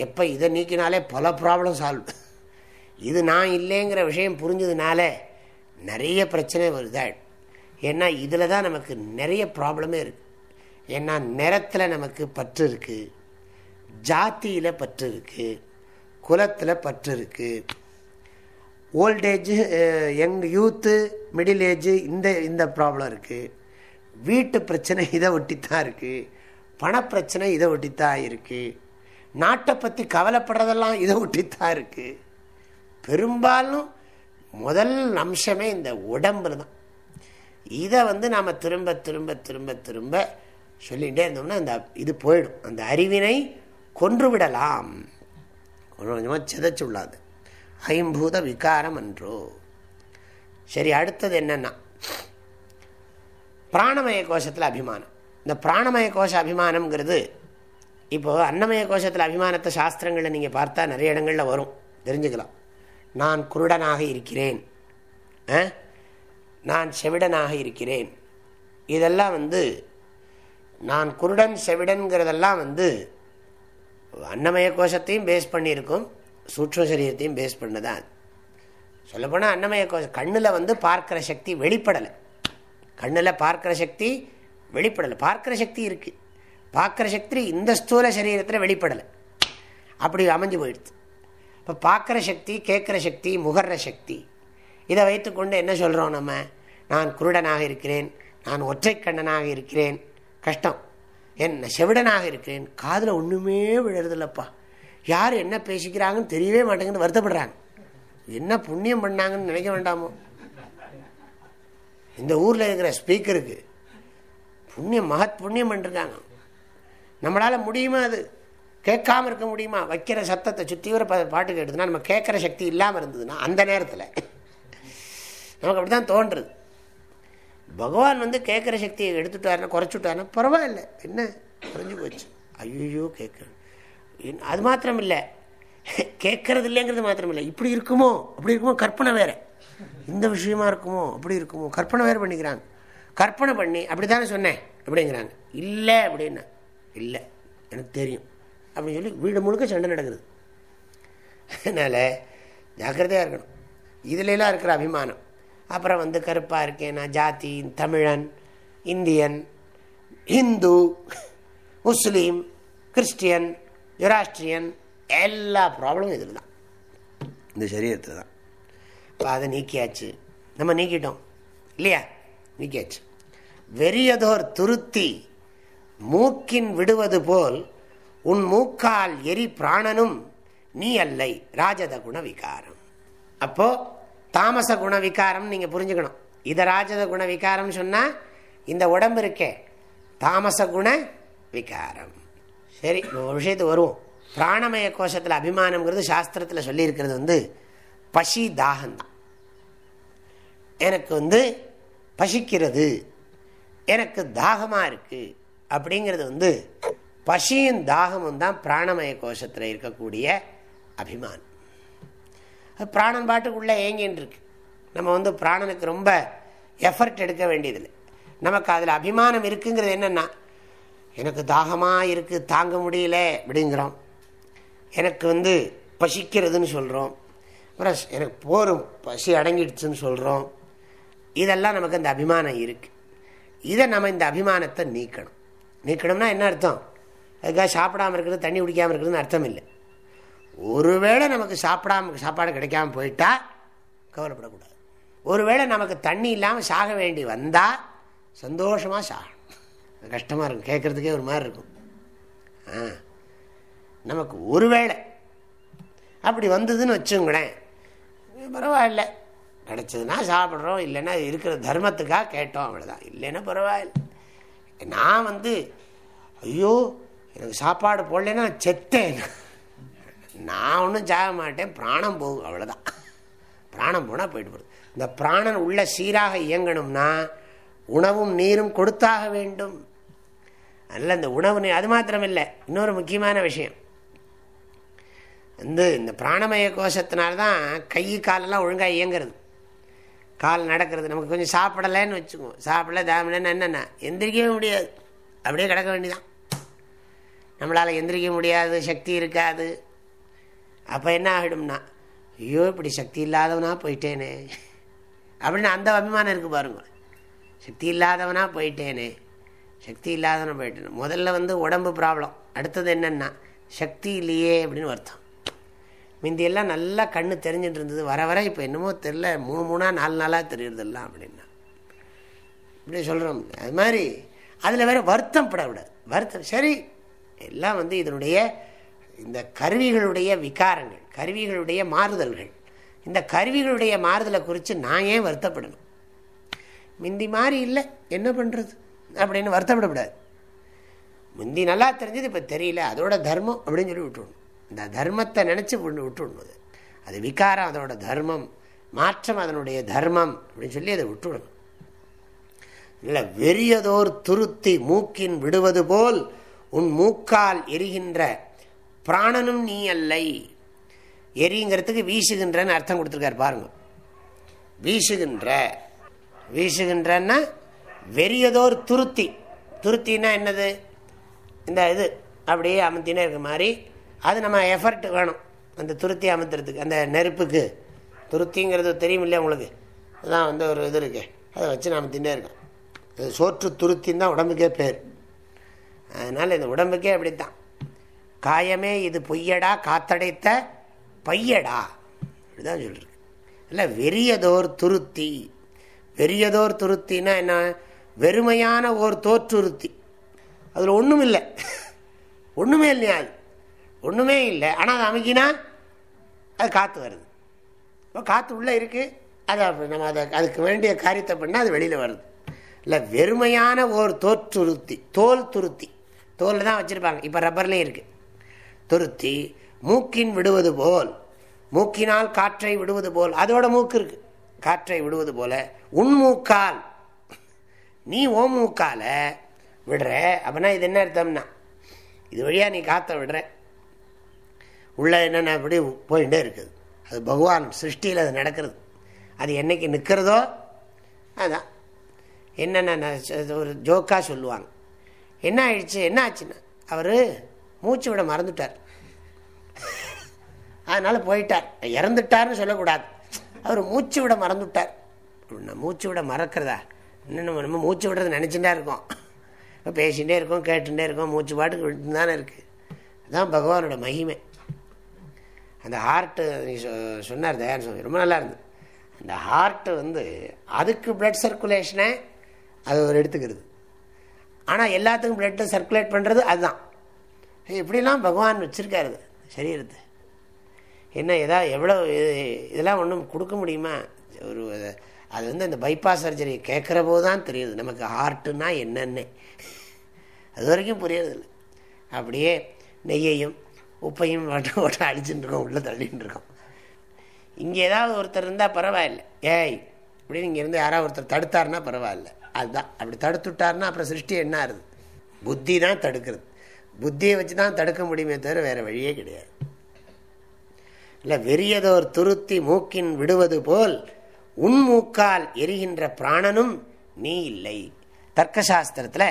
எப்போ இதை நீக்கினாலே பல ப்ராப்ளம் சால்வ் இது நான் இல்லைங்கிற விஷயம் புரிஞ்சதுனால நிறைய பிரச்சனை வருதா? ஏன்னா இதில் தான் நமக்கு நிறைய ப்ராப்ளமே இருக்குது ஏன்னா நிறத்தில் நமக்கு பற்று இருக்குது ஜாத்தியில் பற்று இருக்குது குலத்தில் பற்று இருக்குது old age young youth middle age இந்த இந்த ப்ராப்ளம் இருக்குது வீட்டு பிரச்சனை இதை ஒட்டித்தான் இருக்குது பணப்பிரச்சனை இதை ஒட்டித்தான் இருக்குது நாட்டை பற்றி கவலைப்படுறதெல்லாம் இதை ஒட்டித்தான் இருக்குது பெரும்பாலும் முதல் அம்சமே இந்த உடம்புல தான். இதை வந்து நாம் திரும்ப திரும்ப திரும்ப திரும்ப சொல்லிகிட்டே இருந்தோம்னா அந்த இது போயிடும். அந்த அறிவினை கொன்று விடலாம். கொஞ்சம் கொஞ்சமாக சிதைச்சு விடாது. ஐம்பூத விகாரம் என்றோ சரி அடுத்தது என்னன்னா பிராணமய கோஷத்தில் அபிமானம். இந்த பிராணமய கோஷ அபிமானம்ங்கிறது இப்போ அன்னமய கோஷத்தில் அபிமானத்தை சாஸ்திரங்களில் நீங்கள் பார்த்தா நிறைய இடங்களில் வரும். தெரிஞ்சுக்கலாம். நான் குருடனாக இருக்கிறேன். நான் செவிடனாக இருக்கிறேன். இதெல்லாம் வந்து நான் குருடன் செவிடன்கிறதெல்லாம் வந்து அன்னமய கோஷத்தையும் பேஸ் பண்ணியிருக்கும் சூட்ச சரீரத்தையும் பேஸ் பண்ணதான். சொல்லப்போனால் அன்னமய கோஷம் கண்ணில் வந்து பார்க்குற சக்தி வெளிப்படலை. கண்ணில் பார்க்குற சக்தி வெளிப்படலை. பார்க்குற சக்தி இருக்குது பார்க்குற சக்தி இந்த ஸ்தூல சரீரத்தில் வெளிப்படலை. அப்படி அமைஞ்சு போயிடுது. இப்போ பார்க்குற சக்தி கேட்குற சக்தி முகர்ற சக்தி. இதை வைத்துக்கொண்டு என்ன சொல்கிறோம் நம்ம? நான் குருடனாக இருக்கிறேன் நான் ஒற்றை கண்ணனாக இருக்கிறேன். கஷ்டம். என் செவிடனாக இருக்கிறேன். காதில் ஒன்றுமே விழுறதில்லப்பா. யார் என்ன பேசிக்கிறாங்கன்னு தெரியவே மாட்டேங்குன்னு வருத்தப்படுறாங்க. என்ன புண்ணியம் பண்ணாங்கன்னு நினைக்க வேண்டாமோ. இந்த ஊரில் இருக்கிற ஸ்பீக்கருக்கு புண்ணியம் மகத் புண்ணியம் பண்ணிருக்காங்க. நம்மளால் முடியுமா அது? கேட்காம இருக்க முடியுமா? வைக்கிற சத்தத்தை சுற்றி வர பாட்டு கேட்டுதுன்னா நம்ம கேட்குற சக்தி இல்லாமல் இருந்ததுன்னா அந்த நேரத்தில் நமக்கு அப்படி தான் தோன்றுறது பகவான் வந்து கேட்குற சக்தியை எடுத்துட்டாருன்னா குறைச்சுட்டாருன்னா பரவாயில்ல. என்ன? குறைஞ்சி போச்சு. ஐயோ கேட்குறேன் அது மாத்திரம் இல்லை கேட்கறது இல்லைங்கிறது மாத்திரம் இல்லை இப்படி இருக்குமோ? அப்படி இருக்குமோ? கற்பனை வேற. இந்த விஷயமா இருக்குமோ? அப்படி இருக்குமோ? கற்பனை வேறு பண்ணிக்கிறாங்க. கற்பனை பண்ணி அப்படி தானே சொன்னேன் அப்படிங்கிறாங்க. இல்லை அப்படின்னா இல்லை. எனக்கு தெரியும். அப்படின்னு சொல்லி வீடு முழுக்க சண்டை நடக்குது. அதனால் ஜாக்கிரதையாக இருக்கணும். இதுலலாம் இருக்கிற அபிமானம். அப்புறம் வந்து கருப்பாக இருக்கேன் நான் ஜாதி தமிழன் இந்தியன் ஹிந்து முஸ்லீம் கிறிஸ்டியன் யுராஷ்டிரியன் எல்லா ப்ராப்ளமும் இதில் தான் இந்த சரீரத்தில் தான் இப்போ அதை நீக்கியாச்சு. நம்ம நீக்கிட்டோம். இல்லையா? நீக்கியாச்சு. வெறியதோர் துருத்தி மூக்கின் விடுவது போல் உன் மூக்கால் எரி பிராணனும் நீ அல்லை ராஜத குண விகாரம். அப்போ தாமச குண விகாரம் நீங்கள் புரிஞ்சுக்கணும். இத ராஜத குண விகாரம் சொன்னால் இந்த உடம்பு இருக்கே. தாமச குண விகாரம் சரி ஒரு விஷயத்துக்கு வருவோம். பிராணமய கோஷத்தில் அபிமானம்ங்கிறது சாஸ்திரத்தில் சொல்லியிருக்கிறது வந்து பசி தாகம்தான். எனக்கு வந்து பசிக்கிறது. எனக்கு தாகமாக இருக்குது அப்படிங்கிறது வந்து பசியும் தாகமும் தான் பிராணமய கோஷத்தில் இருக்கக்கூடிய அபிமானம். அது பிராணன் பாட்டுக்குள்ளே ஏங்கின்னு இருக்கு நம்ம வந்து பிராணனுக்கு ரொம்ப எஃபர்ட் எடுக்க வேண்டியதில்லை. நமக்கு அதில் அபிமானம் இருக்குங்கிறது என்னென்னா எனக்கு தாகமாக இருக்குது தாங்க முடியல அப்படிங்கிறோம். எனக்கு வந்து பசிக்கிறதுன்னு சொல்கிறோம் அப்புறம் எனக்கு போரும் பசி அடங்கிடுச்சுன்னு சொல்கிறோம் இதெல்லாம் நமக்கு அந்த அபிமானம் இருக்குது இதை நம்ம இந்த அபிமானத்தை நீக்கணும். நீக்கணும்னா என்ன அர்த்தம்? அதுக்காக சாப்பிடாமல் இருக்கிறது தண்ணி குடிக்காமல் இருக்கிறதுன்னு அர்த்தம் இல்லை. ஒருவேளை நமக்கு சாப்பிடாம சாப்பாடு கிடைக்காம போயிட்டா கவலைப்படக்கூடாது. ஒருவேளை நமக்கு தண்ணி இல்லாமல் சாக வேண்டி வந்தால் சந்தோஷமாக சாகணும். கஷ்டமாக இருக்கும். கேட்குறதுக்கே ஒரு மாதிரி இருக்கும். ஆ. நமக்கு ஒருவேளை அப்படி வந்ததுன்னு வச்சுங்களேன் பரவாயில்ல. கிடச்சதுன்னா சாப்பிட்றோம் இல்லைன்னா இருக்கிற தர்மத்துக்காக கேட்டோம் அவ்வளோதான் இல்லைன்னா பரவாயில்ல. நான் வந்து ஐயோ எனக்கு சாப்பாடு போடலன்னா செத்தேன். நான் ஒன்றும் சாக மாட்டேன் பிராணம் போகும் அவ்வளோதான் பிராணம் போனால் போயிட்டு போகுது இந்த பிராணன் உள்ள சீராக இயங்கணும்னா உணவும் நீரும் கொடுத்தாக வேண்டும். அதில் இந்த உணவு அது மாத்திரமில்லை இன்னொரு முக்கியமான விஷயம். வந்து இந்த பிராணமய கோஷத்தினால்தான் கை காலெல்லாம் ஒழுங்காக இயங்குறது. கால் நடக்கிறது நமக்கு கொஞ்சம் சாப்பிடலைன்னு வச்சுக்குவோம். சாப்பிடல தாமிலன்னு என்னென்ன? எந்திரிக்கவே முடியாது. அப்படியே கிடக்க வேண்டியதான் நம்மளால் எந்திரிக்க முடியாது சக்தி இருக்காது. அப்போ என்ன ஆகிடும்னா ஐயோ இப்படி சக்தி இல்லாதவனா போயிட்டேனே. அப்படின்னு அந்த அபிமானம் இருக்குது பாருங்க. சக்தி இல்லாதவனாக போயிட்டேனே. சக்தி இல்லாதவனா போயிட்டேன். முதல்ல வந்து உடம்பு ப்ராப்ளம் அடுத்தது என்னென்னா சக்தி இல்லையே அப்படின்னு அர்த்தம் முந்தியெல்லாம் நல்லா கண்ணு தெரிஞ்சுட்டு இருந்தது. வர வர இப்போ என்னமோ தெரில மூணு மூணாக நாலு நாளாக தெரியறதெல்லாம் அப்படின்னா. இப்படி சொல்கிறோம் அது மாதிரி அதில் வேறு வருத்தம் படக்கூடாது. வருத்தம் சரி. எல்லாம் வந்து இதனுடைய இந்த கருவிகளுடைய விகாரங்கள் கருவிகளுடைய மாறுதல்கள். இந்த கருவிகளுடைய மாறுதலை குறித்து நான் ஏன் வருத்தப்படணும்? முந்தி மாதிரி இல்லை. என்ன பண்ணுறது அப்படின்னு வருத்தப்படக்கூடாது. முந்தி நல்லா தெரிஞ்சது இப்போ தெரியல. அதோட தர்மம் அப்படின்னு சொல்லி விட்டுடணும் இந்த தர்மத்தை நினச்சி விட்டுடணும் அது. அது விகாரம் அதோட தர்மம். மாற்றம் அதனுடைய தர்மம் அப்படின்னு சொல்லி அதை விட்டுடணும் இல்லை வெறியதோர் துருத்தி மூக்கின் விடுவது போல் உன் மூக்கால் எரிகின்ற பிராணனும் நீ அல்லை. எரிங்கிறதுக்கு வீசுகின்றன்னு அர்த்தம் கொடுத்துருக்காரு பாருங்க. வீசுகின்ற வீசுகின்றன்னா வெறியதோர் துருத்தி. துருத்தின்னா என்னது? இந்த இது அப்படியே அமுத்தினே இருக்க மாதிரி அது நம்ம எஃபர்ட் வேணும். அந்த துருத்தி அமுத்துறதுக்கு அந்த நெருப்புக்கு. துருத்திங்கிறது தெரியும் இல்லையா உங்களுக்கு? அதுதான் வந்து ஒரு இது இருக்கு. அதை வச்சு நான் அமுத்தினே இருக்கோம் சோற்று துருத்தின்னு தான் உடம்புக்கே பேர். அதனால் இந்த உடம்புக்கே அப்படி தான் காயமே இது பொய்யடா காத்தடைத்த பையடா. அப்படிதான் சொல்லிருக்கு. இல்லை வெறியதோர் துருத்தி. வெறியதோர் துருத்தின்னா என்ன? வெறுமையான ஓர் தோற்றுருத்தி. அதில் ஒன்றும் இல்லை. ஒன்றுமே இல்லையா அது? ஒன்றுமே இல்லை. ஆனால் அது அமைக்கினா? அது காற்று வருது. இப்போ காற்று உள்ளே இருக்குது அது நம்ம அதை அதுக்கு வேண்டிய காரியத்தை பண்ணால் அது வெளியில் வருது. இல்லை வெறுமையான ஓர் தோற்றுருத்தி தோல் துருத்தி. தோலில் தான் வச்சுருப்பாங்க. இப்போ ரப்பர்லேயும் இருக்குது துருத்தி மூக்கின் விடுவது போல். மூக்கினால் காற்றை விடுவது போல். அதோட மூக்கு இருக்குது காற்றை விடுவது போல. உன் மூக்கால். நீ ஓ மூக்கால விடுற. அப்படின்னா இது என்ன அர்த்தம்னா இது வழியாக நீ காற்ற விடுற. உள்ள என்னென்ன அப்படி போயிட்டே இருக்குது. அது பகவான் சிருஷ்டியில் அது நடக்கிறது. அது என்னைக்கு நிற்கிறதோ அதுதான் என்னென்ன ஒரு ஜோக்காக சொல்லுவாங்க. என்ன ஆயிடுச்சு? என்ன ஆச்சுன்னா அவர் மூச்சு விட மறந்துட்டார். அதனால் போயிட்டார். இறந்துட்டார்னு சொல்லக்கூடாது. அவர் மூச்சு விட மறந்துட்டார். அப்படின்னா மூச்சு விட மறக்கிறதா? இன்னும் நம்ம மூச்சு விடுறது நினச்சிட்டே இருக்கோம். இப்போ பேசிகிட்டே இருக்கோம் கேட்டுட்டே இருக்கோம் மூச்சு பாட்டுக்கு விட்டு தானே இருக்குது அதுதான் பகவானோட மகிமை. அந்த ஹார்ட்டு நீ சொன்னார் தயார் சுவாமி ரொம்ப நல்லா இருந்தது. அந்த ஹார்ட்டு வந்து அதுக்கு பிளட் சர்க்குலேஷனை அது ஒரு எடுத்துக்கிறது. ஆனால் எல்லாத்துக்கும் பிளட்டை சர்க்குலேட் பண்ணுறது அதுதான். இப்படிலாம் பகவான் வச்சுருக்காரு சரீரத்தை. என்ன எதா எவ்வளோ இதெல்லாம் ஒன்றும் கொடுக்க முடியுமா? ஒரு அது வந்து அந்த பைபாஸ் சர்ஜரி கேட்குற போது தான் தெரியுது. நமக்கு ஹார்ட்டுன்னா என்னென்ன. அது வரைக்கும் புரியறதில்ல. அப்படியே நெய்யையும் உப்பையும் மட்டும் போட்டு அடிச்சுட்டு இருக்கோம் உள்ளே தள்ளிட்டு இருக்கோம். இங்கே ஏதாவது ஒருத்தர் இருந்தால் பரவாயில்ல. ஏய் அப்படின்னு இங்கே இருந்து யாராவது ஒருத்தர் தடுத்தாருன்னா பரவாயில்ல. அதுதான். அப்படி தடுத்துட்டாருன்னா அப்புறம் சிருஷ்டி என்ன ஆகுது புத்தி தான் தடுக்கிறது. புத்தியை வச்சு தான் தடுக்க முடியுமே தவிர வேறு வழியே கிடையாது. இல்லை வெறியதோர் துருத்தி மூக்கின் விடுவது போல் உன் மூக்கால் எரிகின்ற பிராணனும் நீ இல்லை. தர்க்கசாஸ்திரத்தில்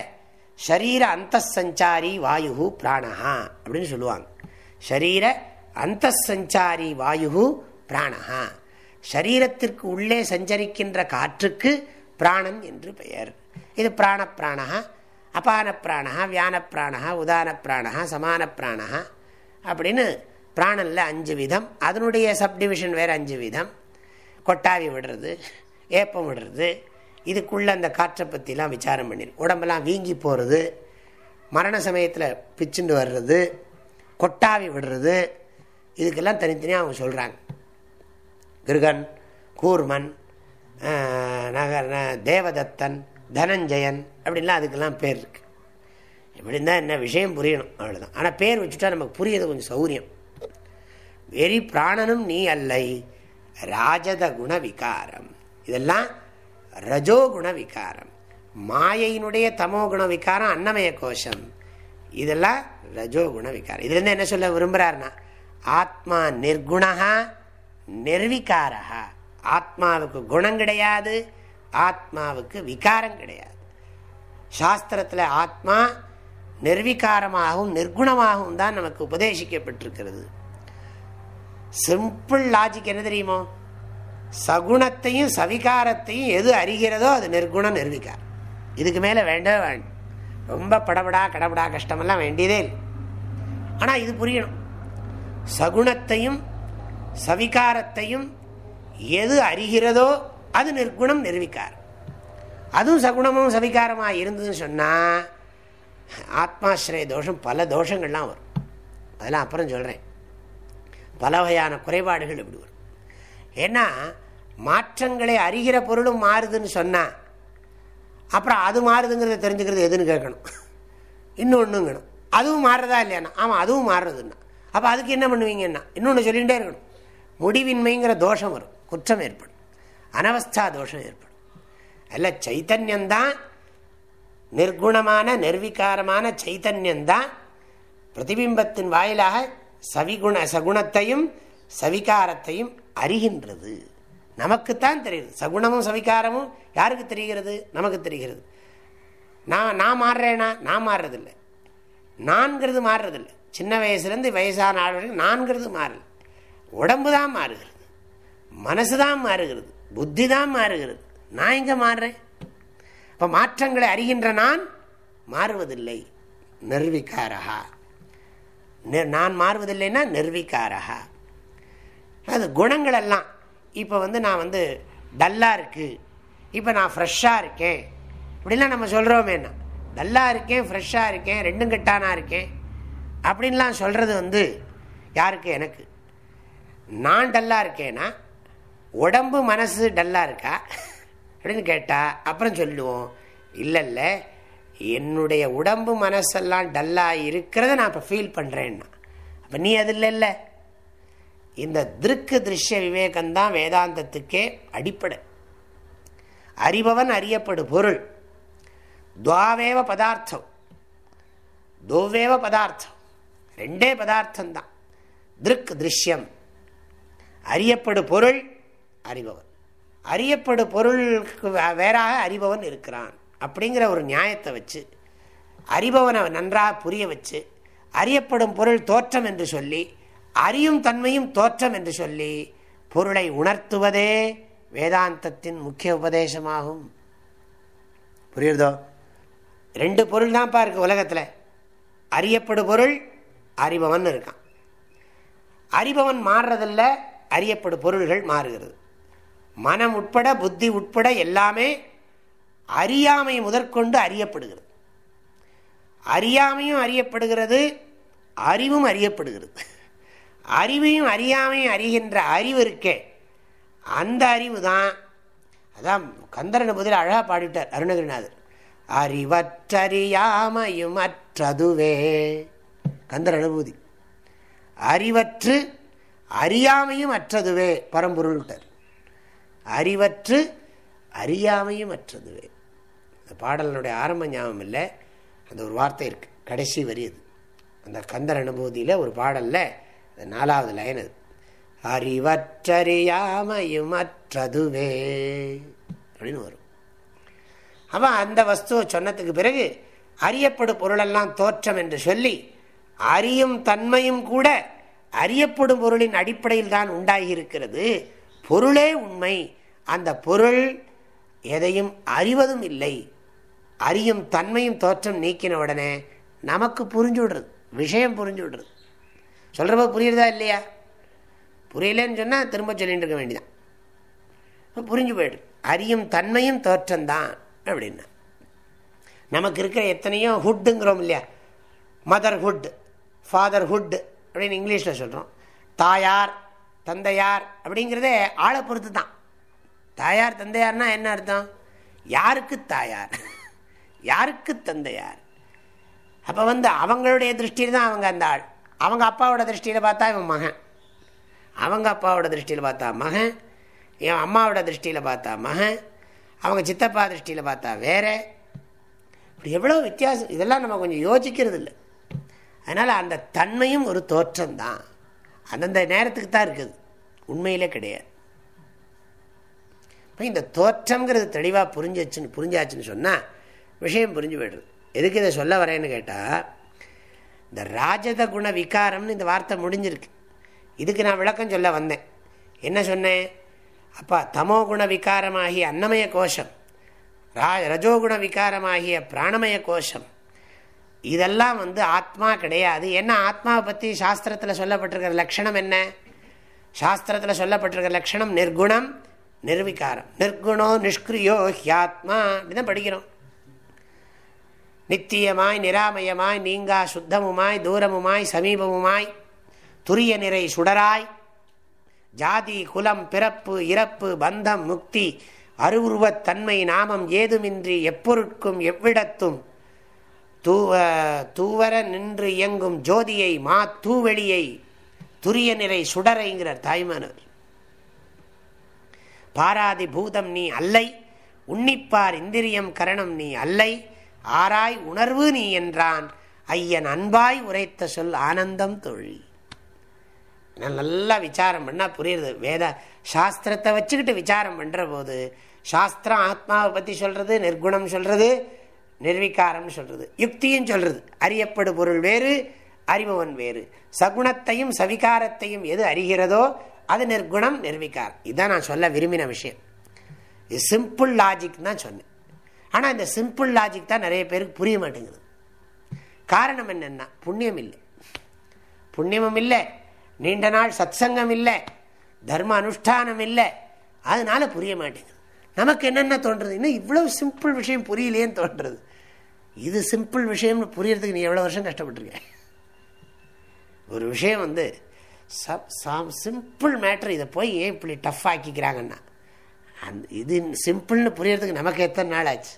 ஷரீர அந்த சஞ்சாரி வாயு பிராணஹா அப்படின்னு சொல்லுவாங்க. ஷரீர அந்த சஞ்சாரி வாயு பிராணஹா. ஷரீரத்திற்கு உள்ளே சஞ்சரிக்கின்ற காற்றுக்கு பிராணன் என்று பெயர். இது பிராண பிராணஹா அபான பிராணா வியான பிராணா உதான பிராணா சமான பிராணா அப்படின்னு பிராணனில் அஞ்சு விதம் அதனுடைய சப்டிவிஷன் வேறு அஞ்சு விதம். கொட்டாவி விடுறது ஏப்பம் விடுறது இதுக்குள்ளே அந்த காற்றை பற்றிலாம் விசாரம் பண்ணி உடம்பெல்லாம் வீங்கி போகிறது மரண சமயத்தில் பிச்சுண்டு வர்றது கொட்டாவி விடுறது இதுக்கெல்லாம் தனித்தனியாக அவங்க சொல்கிறாங்க கிருகன் கூர்மன் நகர் தேவதத்தன் தனஞ்சயன் அப்படின்லாம் அதுக்கெல்லாம் பேர் இருக்கு. எப்படின்னா என்ன விஷயம் புரியணும் அவ்வளோதான் ஆனால் பேர் வச்சுட்டா நமக்கு புரியது கொஞ்சம் சௌரியம் வெறி பிராணனும் நீ அல்லை ராஜத குண விகாரம். இதெல்லாம் ரஜோகுண விகாரம். மாயையினுடைய தமோ குண விகாரம் அன்னமய கோஷம். இதெல்லாம் ரஜோகுண விகாரம். இதுலேருந்து என்ன சொல்ல விரும்புகிறாருன்னா ஆத்மா நிர்குணா நிர்விகாரா ஆத்மாவுக்கு குணம் கிடையாது ஆத்மாவுக்கு விகாரம் கிடையாது. சாஸ்திரத்தில் ஆத்மா நிர்விகாரமாகவும் நிர்குணமாகவும் தான் நமக்கு உபதேசிக்கப்பட்டிருக்கிறது. சிம்பிள் லாஜிக் என்ன தெரியுமோ? சகுணத்தையும் சவிகாரத்தையும் எது அறிகிறதோ அது நிர்குணம் நிர்விகாரம். இதுக்கு மேலே வேண்டவே வேண்டும் ரொம்ப படபடா கடபடா கஷ்டமெல்லாம் வேண்டியதே இல்லை. ஆனால் இது புரியணும். சகுணத்தையும் சவிகாரத்தையும் எது அறிகிறதோ அது நிர்குணம் நிர்விகாரம் அதுவும் சகுணமும் சவிகாரமாக இருந்ததுன்னு சொன்னால் ஆத்மாஸ்ரய தோஷம் பல தோஷங்கள்லாம் வரும். அதெல்லாம் அப்புறம் சொல்கிறேன் பல வகையான குறைபாடுகள் எப்படி வரும். ஏன்னா மாற்றங்களை அறிகிற பொருளும் மாறுதுன்னு சொன்னால் அப்புறம் அது மாறுதுங்கிறத தெரிஞ்சுக்கிறது எதுன்னு கேட்கணும். இன்னொன்றுங்கணும் அதுவும் மாறுறதா இல்லையாண்ணா ஆமாம் அதுவும் மாறுறதுன்னா. அப்போ அதுக்கு என்ன பண்ணுவீங்கன்னா இன்னொன்று சொல்லிகிட்டே இருக்கணும். முடிவின்மைங்கிற தோஷம் வரும். குற்றம் ஏற்படும். அனவஸ்தா தோஷம் ஏற்படும். அதில் சைத்தன்யந்தான் நிர்குணமான நிர்விகாரமான சைத்தன்யந்தான் பிரதிபிம்பத்தின் வாயிலாக சவிகுண சகுணத்தையும் சவிகாரத்தையும் அறிகின்றது. நமக்குத்தான் தெரியுது சகுணமும் சவிகாரமும் யாருக்கு தெரிகிறது? நமக்கு தெரிகிறது. நான் நான் மாறுறேனா? நான் மாறுறதில்லை. நான்கிறது மாறுறதில்லை. சின்ன வயசுலேருந்து வயசான ஆள் வரைக்கும் நான்கிறது மாறல. உடம்பு தான் மாறுகிறது. மனசு தான் மாறுகிறது. புத்தி தான் மாறுகிறது. நான் எங்கே மாறுறேன்? இப்போ மாற்றங்களை அறிகின்ற நான் மாறுவதில்லை. நிர்வீக்காரகா நான் மாறுவதில்லைன்னா நிர்வீக்காரகா அது குணங்கள் எல்லாம். இப்போ வந்து நான் வந்து டல்லாக இருக்குது இப்போ நான் ஃப்ரெஷ்ஷாக இருக்கேன். இப்படிலாம் நம்ம சொல்கிறோமே என்ன? டல்லாக இருக்கேன் ஃப்ரெஷ்ஷாக இருக்கேன் ரெண்டும் கெட்டானா இருக்கேன். அப்படின்லாம் சொல்கிறது வந்து யாருக்கு? எனக்கு. நான் டல்லாக இருக்கேன்னா உடம்பு மனசு டல்லாக இருக்கா? அப்படின்னு கேட்டால் அப்புறம் சொல்லுவோம். இல்லை இல்லை என்னுடைய உடம்பு மனசெல்லாம் டல்லாக இருக்கிறத நான் இப்போ ஃபீல் பண்ணுறேன்னா அப்போ நீ அது இல்லை இல்லை இந்த திருக்கு திருஷ்ய விவேகம்தான் வேதாந்தத்துக்கே அடிப்படை. அறிபவன் அறியப்படு பொருள். துவாவேவ பதார்த்தம். துவ்வேவ பதார்த்தம். ரெண்டே பதார்த்தம்தான். திருக் திருஷ்யம். அறியப்படு பொருள் அறிபவன். அறியப்படு பொருளுக்கு வேறாக அறிபவன் இருக்கிறான். அப்படிங்கிற ஒரு நியாயத்தை வச்சு அறிபவனை நன்றாக புரிய வச்சு அறியப்படும் பொருள் தோற்றம் என்று சொல்லி அறியும் தன்மையும் தோற்றம் என்று சொல்லி பொருளை உணர்த்துவதே வேதாந்தத்தின் முக்கிய உபதேசமாகும். புரியுறதோ? ரெண்டு பொருள் தான்ப்பா இருக்கு உலகத்தில். அறியப்படு பொருள் அறிபவன் இருக்கான். அறிபவன் மாறுறதில்ல அறியப்படு பொருள்கள் மாறுகிறது. மனம் உட்பட புத்தி உட்பட எல்லாமே அறியாமை முதற்கொண்டு அறியப்படுகிறது. அறியாமையும் அறியப்படுகிறது அறிவும் அறியப்படுகிறது. அறிவையும் அறியாமையும் அறிகின்ற அறிவு இருக்கே. அந்த அறிவு தான் அதான் கந்தரன் பதில் அழகாக பாடிட்டார் அருணகிரிநாதர். அறிவற்றறியாமையும் அற்றதுவே கந்தர் அனுபூதி. அறிவற்று அறியாமையும் அற்றதுவே பரம்பொருள்கிட்டார் அறிவற்று அறியாமையும் அற்றதுவே அந்த பாடலினுடைய ஆரம்ப ஞாபகம் இல்லை அந்த ஒரு வார்த்தை இருக்கு கடைசி வரி அது. அந்த கந்தர் அனுபூதியில் ஒரு பாடலில் நாலாவது லைன் அது. அறிவற்றறியாமையும் அற்றதுவே அப்படின்னு வரும். அவன் அந்த வஸ்துவை சொன்னதுக்கு பிறகு அறியப்படும் பொருளெல்லாம் தோற்றம் என்று சொல்லி அறியும் தன்மையும் கூட அறியப்படும் பொருளின் அடிப்படையில் தான் உண்டாகி இருக்கிறது பொருளே உண்மை அந்த பொருள் எதையும் அறிவதும் இல்லை. அறியும் தன்மையும் தோற்றம் நீக்கின உடனே நமக்கு புரிஞ்சு விடுறது விஷயம் புரிஞ்சு விடுறது. சொல்கிறப்ப புரியுறதா இல்லையா? புரியலன்னு சொன்னால் திரும்ப சொல்லிட்டு இருக்க வேண்டியதான் புரிஞ்சு போயிடுது அறியும் தன்மையும் தோற்றம்தான் அப்படின்னா. நமக்கு இருக்கிற எத்தனையோ ஹுட்டுங்கிறோம் இல்லையா? மதர் ஹுட் ஃபாதர் அப்படின்னு இங்கிலீஷில் சொல்கிறோம் தாயார் தந்தையார் அப்படிங்கிறதே ஆளை பொறுத்து தான் தாயார் தந்தையார்னா என்ன அர்த்தம்? யாருக்கு தாயார்? யாருக்கு தந்தையார்? அப்போ வந்து அவங்களுடைய திருஷ்டியில் தான் அவங்க அந்த ஆள். அவங்க அப்பாவோட திருஷ்டியில் பார்த்தா இவன் மகன். அவங்க அப்பாவோட திருஷ்டியில் பார்த்தா மகன். என் அம்மாவோட திருஷ்டியில் பார்த்தா மகன். அவங்க சித்தப்பா திருஷ்டியில் பார்த்தா வேற. இப்படி எவ்வளோ வித்தியாசம். இதெல்லாம் நம்ம கொஞ்சம் யோசிக்கிறது இல்லை அதனால் அந்த தன்மையும் ஒரு தோற்றம் தான் அந்தந்த நேரத்துக்கு தான் இருக்குது. உண்மையிலே கிடையாது. இப்போ இந்த தோற்றம்ங்கிறது தெளிவாக புரிஞ்சிச்சுன்னு புரிஞ்சாச்சுன்னு சொன்னால் விஷயம் புரிஞ்சு போய்டுறது எதுக்கு இதை சொல்ல வரேன்னு கேட்டால் இந்த ராஜத குண விகாரம்னு இந்த வார்த்தை முடிஞ்சிருக்கு. இதுக்கு நான் விளக்கம் சொல்ல வந்தேன். என்ன சொன்னேன்? அப்பா தமோ குண விகாரமாகிய அன்னமய கோஷம் ரா ரஜோகுண விகாரமாகிய பிராணமய கோஷம் இதெல்லாம் வந்து ஆத்மா கிடையாது. என்ன ஆத்மாவை பற்றி சாஸ்திரத்தில் சொல்லப்பட்டிருக்கிற லட்சணம் என்ன? சாஸ்திரத்தில் சொல்லப்பட்டிருக்கிற லட்சணம் நிர்குணம் நிர்விகாரம். நிர்குணோ நிஷ்கிரியோ ஹியாத்மா. அப்படிதான் படிக்கிறோம். நித்தியமாய் நிராமயமாய் நீங்கா சுத்தமுமாய் தூரமுமாய் சமீபமுமாய் துரிய நிறை சுடராய் ஜாதி குலம் பிறப்பு இறப்பு பந்தம் முக்தி அருவுருவத்தன்மை நாமம் ஏதுமின்றி எப்பொருட்கும் எவ்விடத்தும் தூவ தூவர நின்று இயங்கும் ஜோதியை மா தூவெளியை துரிய நிறை சுடரைங்கிறார் தாய்மானவர். பாராதி பூதம் நீ அல்லை உன்னிப்பார் இந்திரியம் கரணம் நீ அல்லை ஆராய் உணர்வு நீ என்றான். ஐயன் அன்பாய் உரைத்த சொல் ஆனந்தம் தொழில் நல்லா விசாரம் பண்ணால் புரியுது வேத சாஸ்திரத்தை வச்சுக்கிட்டு விசாரம் பண்ணுற போது சாஸ்திரம் ஆத்மாவை பற்றி சொல்கிறது நிர்குணம் சொல்கிறது நிர்வீகாரம்னு சொல்கிறது யுக்தியும் சொல்கிறது அறியப்படு பொருள் வேறு அறிபவன் வேறு. சகுணத்தையும் சவிகாரத்தையும் எது அறிகிறதோ அது நிர்குணம் நிர்விகாரம் இதுதான் நான் சொல்ல விரும்பின விஷயம். இது சிம்பிள் லாஜிக் தான் சொன்னேன். ஆனால் இந்த சிம்பிள் லாஜிக் தான் நிறைய பேருக்கு புரிய மாட்டேங்குது. காரணம் என்னென்னா புண்ணியம் இல்லை. புண்ணியமும் இல்லை. நீண்ட நாள் சத்சங்கம் இல்லை. தர்ம அனுஷ்டானம் இல்லை. அதனால புரிய மாட்டேங்குது. நமக்கு என்னென்ன தோன்றுறது இன்னும் இவ்வளவு சிம்பிள் விஷயம் புரியலையேன்னு தோன்றுறது இது சிம்பிள் விஷயம்னு புரியறதுக்கு நீ எவ்வளோ வருஷம் கஷ்டப்பட்டுருக்க? ஒரு விஷயம் வந்து சிம்பிள் மேட்ரு இதை போய் ஏன் இப்படி டஃப் ஆக்கிக்கிறாங்கன்னா? அந் இது சிம்பிள்னு புரியறதுக்கு நமக்கு எத்தனை நாள் ஆச்சு?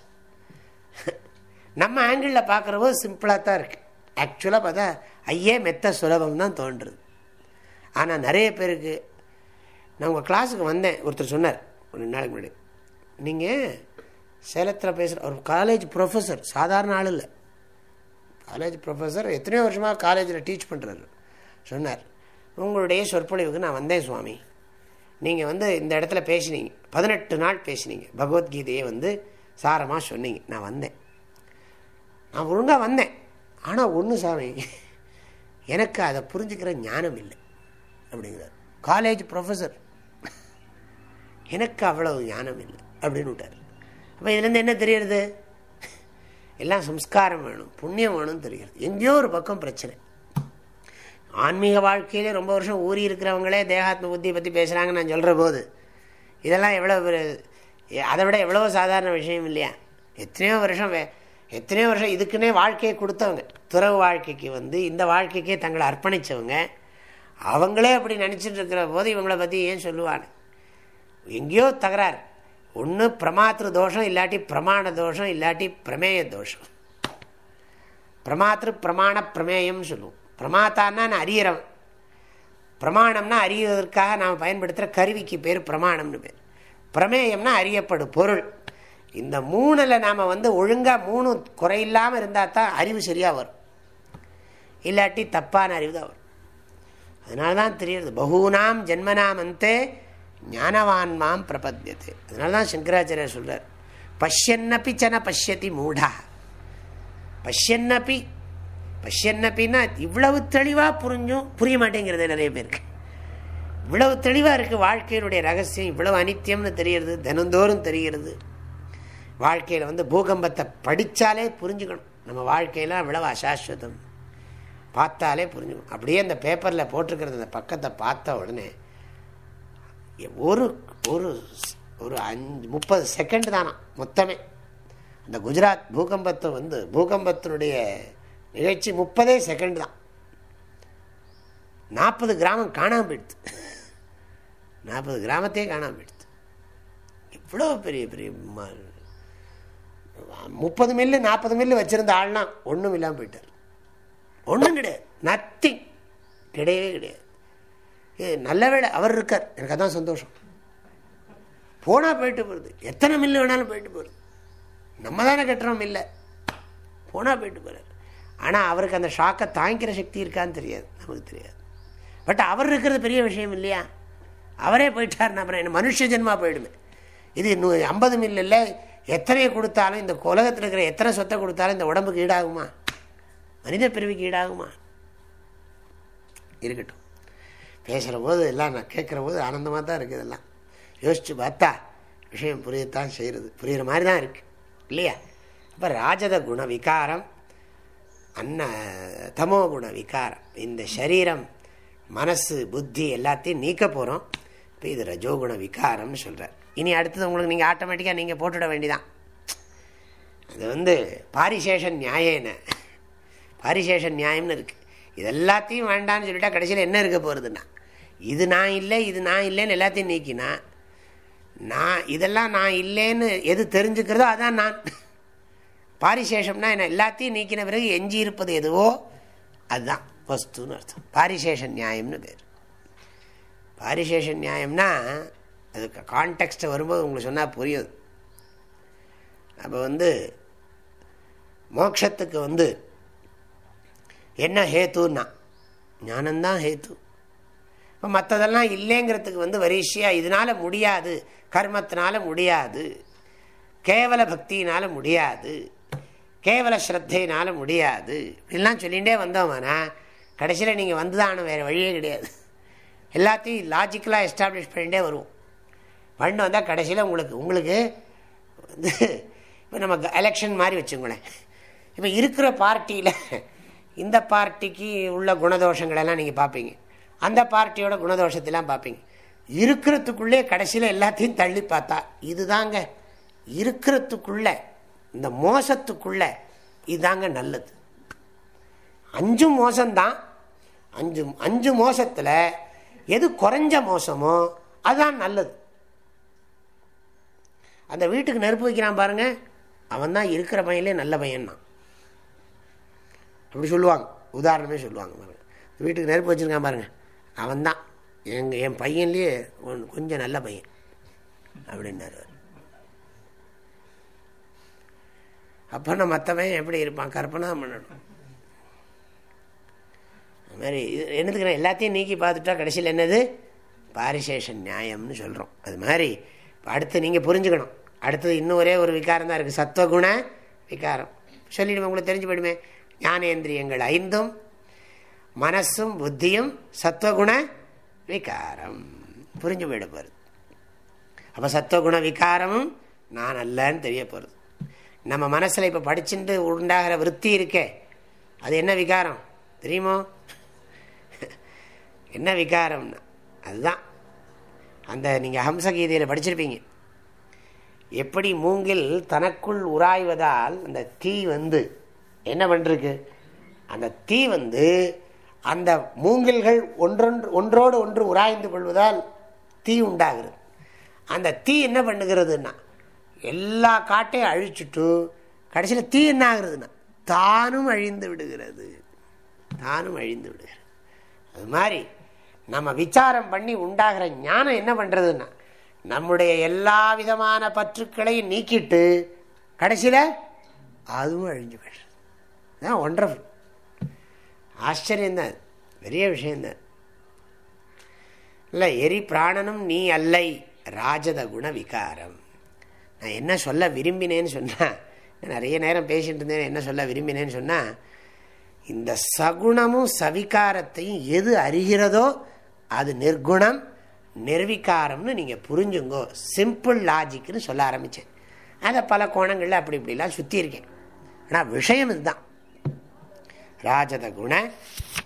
நம்ம ஆங்கிளில் பார்க்குற சிம்பிளாக தான் இருக்குது ஆக்சுவலாக பார்த்தா ஐயே மெத்த சுலபம் தான் தோன்றுறது ஆனால் நிறைய பேருக்கு நான் உங்கள் கிளாஸுக்கு வந்தேன். ஒருத்தர் சொன்னார் ஒரு நாளைக்கு முன்னாடி. நீங்கள் சேலத்தில் பேசுகிற ஒரு காலேஜ் ப்ரொஃபஸர் சாதாரண ஆள் இல்லை. காலேஜ் ப்ரொஃபஸர் எத்தனையோ வருஷமாக காலேஜில் டீச் பண்ணுறாரு சொன்னார் உங்களுடைய சொற்பொழிவுக்கு நான் வந்தேன் சுவாமி. நீங்கள் வந்து இந்த இடத்துல பேசினீங்க. பதினெட்டு நாள் பேசினீங்க. பகவத்கீதையை வந்து சாரமாக சொன்னீங்க. நான் வந்தேன். நான் ஒழுங்காக வந்தேன். ஆனால் ஒன்று சாமி எனக்கு அதை புரிஞ்சுக்கிற ஞானம் இல்லை. அப்படிங்கிறார். காலேஜ் ப்ரொஃபஸர் எனக்கு அவ்வளவு ஞானம் இல்லை. அப்படின்னு விட்டார். அப்போ இதுலேருந்து என்ன தெரியறது? எல்லாம் சம்ஸ்காரம் வேணும் புண்ணியம் வேணும்னு தெரிகிறது எங்கேயோ ஒரு பக்கம் பிரச்சனை. ஆன்மீக வாழ்க்கையிலே ரொம்ப வருஷம் ஊறி இருக்கிறவங்களே தேகாத்ம புத்தியை பற்றி பேசுகிறாங்கன்னு நான் சொல்கிற போது இதெல்லாம் எவ்வளோ அதை விட எவ்வளோ சாதாரண விஷயம் இல்லையா? எத்தனையோ வருஷம் எத்தனையோ வருஷம் இதுக்குன்னே வாழ்க்கையை கொடுத்தவங்க. துறவு வாழ்க்கைக்கு வந்து இந்த வாழ்க்கைக்கே தங்களை அர்ப்பணித்தவங்க அவங்களே அப்படி நினச்சிட்டு இருக்கிற போது இவங்கள பற்றி ஏன் சொல்லுவாங்க? எங்கேயோ தகராறு. ஒன்று பிரமாத்திரு தோஷம் இல்லாட்டி பிரமாண தோஷம் இல்லாட்டி பிரமேய தோஷம். பிரமாத்திரு பிரமாண பிரமேயம்னு சொல்லுவோம். பிரமாத்தான்னா நான் அறியறவன். பிரமாணம்னா அறியதற்காக நாம் பயன்படுத்துகிற கருவிக்கு பேர் பிரமாணம்னு பேர். பிரமேயம்னா அறியப்படும் பொருள். இந்த மூணில் நாம் வந்து ஒழுங்காக மூணு குறையில்லாமல் இருந்தால் தான் அறிவு சரியாக வரும். இல்லாட்டி தப்பான அறிவு தான் வரும். அதனால தான் தெரியுது பகூனாம் ஜென்மனாம் அந்தே ஞானவான் மாம் பிரபத்தியத்தை அதனால தான் சங்கராச்சாரியர் சொல்கிறார் பஷ்யன்னப்பி சன பஷ்யதி மூடா. பஷ்யன்னப்பி பஷ்யன்னப்பின்னா இவ்வளவு தெளிவாக புரிஞ்சும் புரிய மாட்டேங்கிறது நிறைய பேருக்கு. இவ்வளவு தெளிவாக இருக்குது வாழ்க்கையினுடைய ரகசியம் இவ்வளவு அனித்தியம்னு தெரிகிறது தினந்தோறும் தெரிகிறது. வாழ்க்கையில் வந்து பூகம்பத்தை படித்தாலே புரிஞ்சுக்கணும். நம்ம வாழ்க்கையெல்லாம் இவ்வளவு அசாஸ்வதம். பார்த்தாலே புரிஞ்சுக்கணும். அப்படியே அந்த பேப்பரில் போட்டிருக்கிறது அந்த பக்கத்தை பார்த்த உடனே ஒரு ஒரு ஒரு அஞ்சு முப்பது செகண்ட் தானா மொத்தமே. அந்த குஜராத் பூகம்பத்தை வந்து பூகம்பத்தினுடைய நிகழ்ச்சி முப்பதே செகண்ட் தான். நாற்பது கிராமம் காணாமல் போயிடுது. நாற்பது கிராமத்தையே காணாமல் போயிடுது. இவ்வளோ பெரிய பெரிய முப்பது மில்லு நாற்பது மில்லு வச்சுருந்த ஆள்னா ஒன்றும் இல்லாமல் போயிட்டார். ஒன்றும் கிடையாது. நத்திங் கிடையவே கிடையாது. நல்ல வேலை அவர் இருக்கார். எனக்கு அதான் சந்தோஷம். போனால் போயிட்டு போகிறது எத்தனை மில்லு வேணாலும் போயிட்டு போகிறது நம்ம தானே கட்டுறோம் இல்லை போனால் போயிட்டு போகிறார் ஆனால் அவருக்கு அந்த ஷாக்கை தாங்கிக்கிற சக்தி இருக்கான்னு தெரியாது நமக்கு தெரியாது. பட் அவர் இருக்கிறது பெரிய விஷயம் இல்லையா? அவரே போயிட்டார் அப்புறம் என்ன மனுஷ ஜென்மா போயிடுமே. இது நூ ஐம்பது மில்லில் எத்தனையை கொடுத்தாலும் இந்த உலகத்தில் இருக்கிற எத்தனை சொத்தை கொடுத்தாலும் இந்த உடம்புக்கு ஈடாகுமா? மனித பிரிவுக்கு ஈடாகுமா? இருக்கட்டும். பேசுகிற போது எல்லாம் நான் கேட்குற போது ஆனந்தமாக தான் இருக்குது இதெல்லாம். யோசித்து பார்த்தா விஷயம் புரியத்தான் செய்கிறது புரிகிற மாதிரி தான் இருக்குது இல்லையா? அப்போ ராஜத குண விகாரம் அன்ன தமோ குண விகாரம். இந்த சரீரம் மனசு புத்தி எல்லாத்தையும் நீக்க போகிறோம் இப்போ இது ரஜோகுண விகாரம்னு சொல்கிறார் இனி அடுத்தது உங்களுக்கு நீங்கள் ஆட்டோமேட்டிக்காக நீங்கள் போட்டுவிட வேண்டிதான். அது வந்து பாரிசேஷன் நியாயன. பாரிசேஷன் நியாயம்னு இருக்குது இது எல்லாத்தையும் வேண்டான்னு சொல்லிட்டா கடைசியில் என்ன இருக்க போகிறதுன்னா இது நான் இல்லை இது நான் இல்லைன்னு எல்லாத்தையும் நீக்கினா நான் இதெல்லாம் நான் இல்லைன்னு எது தெரிஞ்சுக்கிறதோ அதான் நான். பாரிசேஷம்னா என்ன? எல்லாத்தையும் நீக்கின பிறகு எஞ்சி இருப்பது எதுவோ அதுதான். வஸ்துன்னு அர்த்தம். பாரிசேஷ நியாயம்னு பேர். பாரிசேஷ நியாயம்னா அது கான்டெக்ஸ்ட்டை வரும்போது உங்களுக்கு சொன்னால் புரியுது அப்போ வந்து மோட்சத்துக்கு வந்து என்ன ஹேத்துன்னா? ஞானந்தான் ஹேத்து. இப்போ மற்றதெல்லாம் இல்லைங்கிறதுக்கு வந்து வரிசையாக இதனால் முடியாது. கர்மத்தினால முடியாது. கேவல பக்தியினால் முடியாது. கேவல ஸ்ரத்தையினால் முடியாது. இப்படிலாம் சொல்லிகிட்டே வந்தோம்னா கடைசியில் நீங்கள் வந்து தான் வேறு வழியே கிடையாது. எல்லாத்தையும் லாஜிக்கலாக எஸ்டாப்ளிஷ் பண்ணிகிட்டே வருவோம். பண்ணு வந்தால் கடைசியில் உங்களுக்கு உங்களுக்கு வந்து இப்போ நம்ம எலெக்ஷன் மாதிரி வச்சுங்களேன் இப்போ இருக்கிற பார்ட்டியில் இந்த பார்ட்டிக்கு உள்ள குணதோஷங்களெல்லாம் நீங்கள் பார்ப்பீங்க. அந்த பார்ட்டியோட குணதோஷத்தெல்லாம் பார்ப்பீங்க. இருக்கிறதுக்குள்ளே கடைசியில் எல்லாத்தையும் தள்ளி பார்த்தா இதுதாங்க. இருக்கிறதுக்குள்ளே இந்த மோசத்துக்குள்ள இதுதாங்க நல்லது. அஞ்சும் மோசம்தான். அஞ்சு அஞ்சு மோசத்தில் எது குறைஞ்ச மோசமோ அதுதான் நல்லது. அந்த வீட்டுக்கு நெருப்பு வைக்கிறான் பாருங்க. அவன் தான் இருக்கிற பையன்லே நல்ல பையன் தான் அப்படி சொல்லுவாங்க. உதாரணமே சொல்லுவாங்க பாருங்க. வீட்டுக்கு நெருப்பு வச்சுருக்கான் பாருங்க. அவன் தான் எங்கள் என் பையன்லேயே கொஞ்சம் நல்ல பையன். அப்படின்னாரு அப்போ மற்றவன் எப்படி இருப்பான்? கற்பனா பண்ணணும். அது மாதிரி என்னதுக்கு எல்லாத்தையும் நீக்கி பார்த்துட்டா கடைசியில் என்னது? பாரிசேஷன் நியாயம்னு சொல்கிறோம் அது மாதிரி அடுத்து நீங்கள் புரிஞ்சுக்கணும். அடுத்தது இன்னும் ஒரே ஒரு விகாரம் தான் இருக்குது சத்வகுண விகாரம். சொல்லிவிடுவோம் உங்களுக்கு தெரிஞ்சு போயிடுமே. ஞானேந்திரியங்கள் ஐந்தும் மனசும் புத்தியும் சத்வகுண விகாரம். புரிஞ்சு போயிட போகிறது அப்போ சத்வகுண விகாரமும் நான் அல்லன்னு தெரிய போகிறது நம்ம மனசில் இப்போ படிச்சுட்டு உண்டாகிற விற்பி இருக்கே. அது என்ன விகாரம்? தெரியுமோ? என்ன விகாரம்னா அதுதான். அந்த நீங்கள் ஹம்சகீதையில் படிச்சிருப்பீங்க. எப்படி மூங்கில் தனக்குள் உராய்வதால் அந்த தீ வந்து என்ன பண்ணிருக்கு அந்த தீ வந்து அந்த மூங்கில்கள் ஒன்றொன்று ஒன்றோடு ஒன்று உராய்ந்து கொள்வதால் தீ உண்டாகிறது. அந்த தீ என்ன பண்ணுகிறதுன்னா எல்லா காட்டையும் அழிச்சுட்டு கடைசியில் தீ என்ன ஆகுறதுன்னா தானும் அழிந்து விடுகிறது. தானும் அழிந்து விடுகிறது. அது மாதிரி நம்ம விசாரம் பண்ணி உண்டாகிற ஞானம் என்ன பண்ணுறதுன்னா நம்முடைய எல்லா விதமான பற்றுக்களையும் நீக்கிட்டு கடைசியில் அதுவும் அழிஞ்சு போயிடுறது. ஒன்றர்ஃபுல் ஆச்சரியந்தான் பெரிய விஷயந்தான் இல்லை எரி பிராணனும் நீ அல்லை ராஜத குண விகாரம். நான் என்ன சொல்ல விரும்பினேன்னு சொன்னால் நிறைய நேரம் பேசிகிட்டு இருந்தேன் என்ன சொல்ல விரும்பினேன்னு சொன்னால் இந்த சகுணமும் சவிகாரத்தையும் எது அறிகிறதோ அது நிர்குணம் நிர்விகாரம்னு நீங்கள் புரிஞ்சுங்கோ. சிம்பிள் லாஜிக்னு சொல்ல ஆரம்பித்தேன் அதை பல கோணங்களில் அப்படி இப்படிலாம் சுற்றியிருக்கேன் ஆனால் விஷயம் இதுதான். ராஜத குண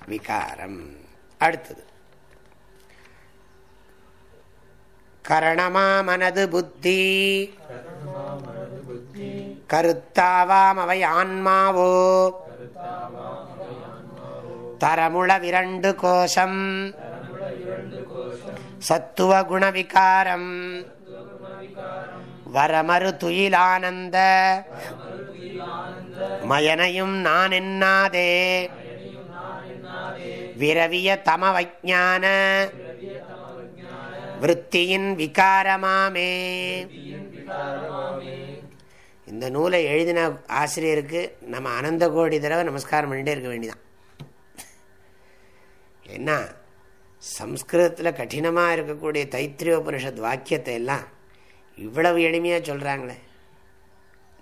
விகாரம். அடுத்தது. கரணமா மனது புத்தி. கருத்தாவாம் அவை ஆன்மாவோ. தரமுள விரண்டு கோஷம். சத்துவ குணவிகாரம் வரமறு துயிலானந்த. மயனையும் நான் என்னாதே. விரவிய தம விற்த்தியின் விகாரமாமே. இந்த நூலை எழுதின ஆசிரியருக்கு நம்ம அனந்த கோடி தடவை நமஸ்காரம் பண்ணிட்டே இருக்க வேண்டிதான். என்ன சம்ஸ்கிருதத்தில் கடினமாக இருக்கக்கூடிய தைத்திரியோபனிஷத் வாக்கியத்தை எல்லாம் இவ்வளவு எளிமையாக சொல்கிறாங்களே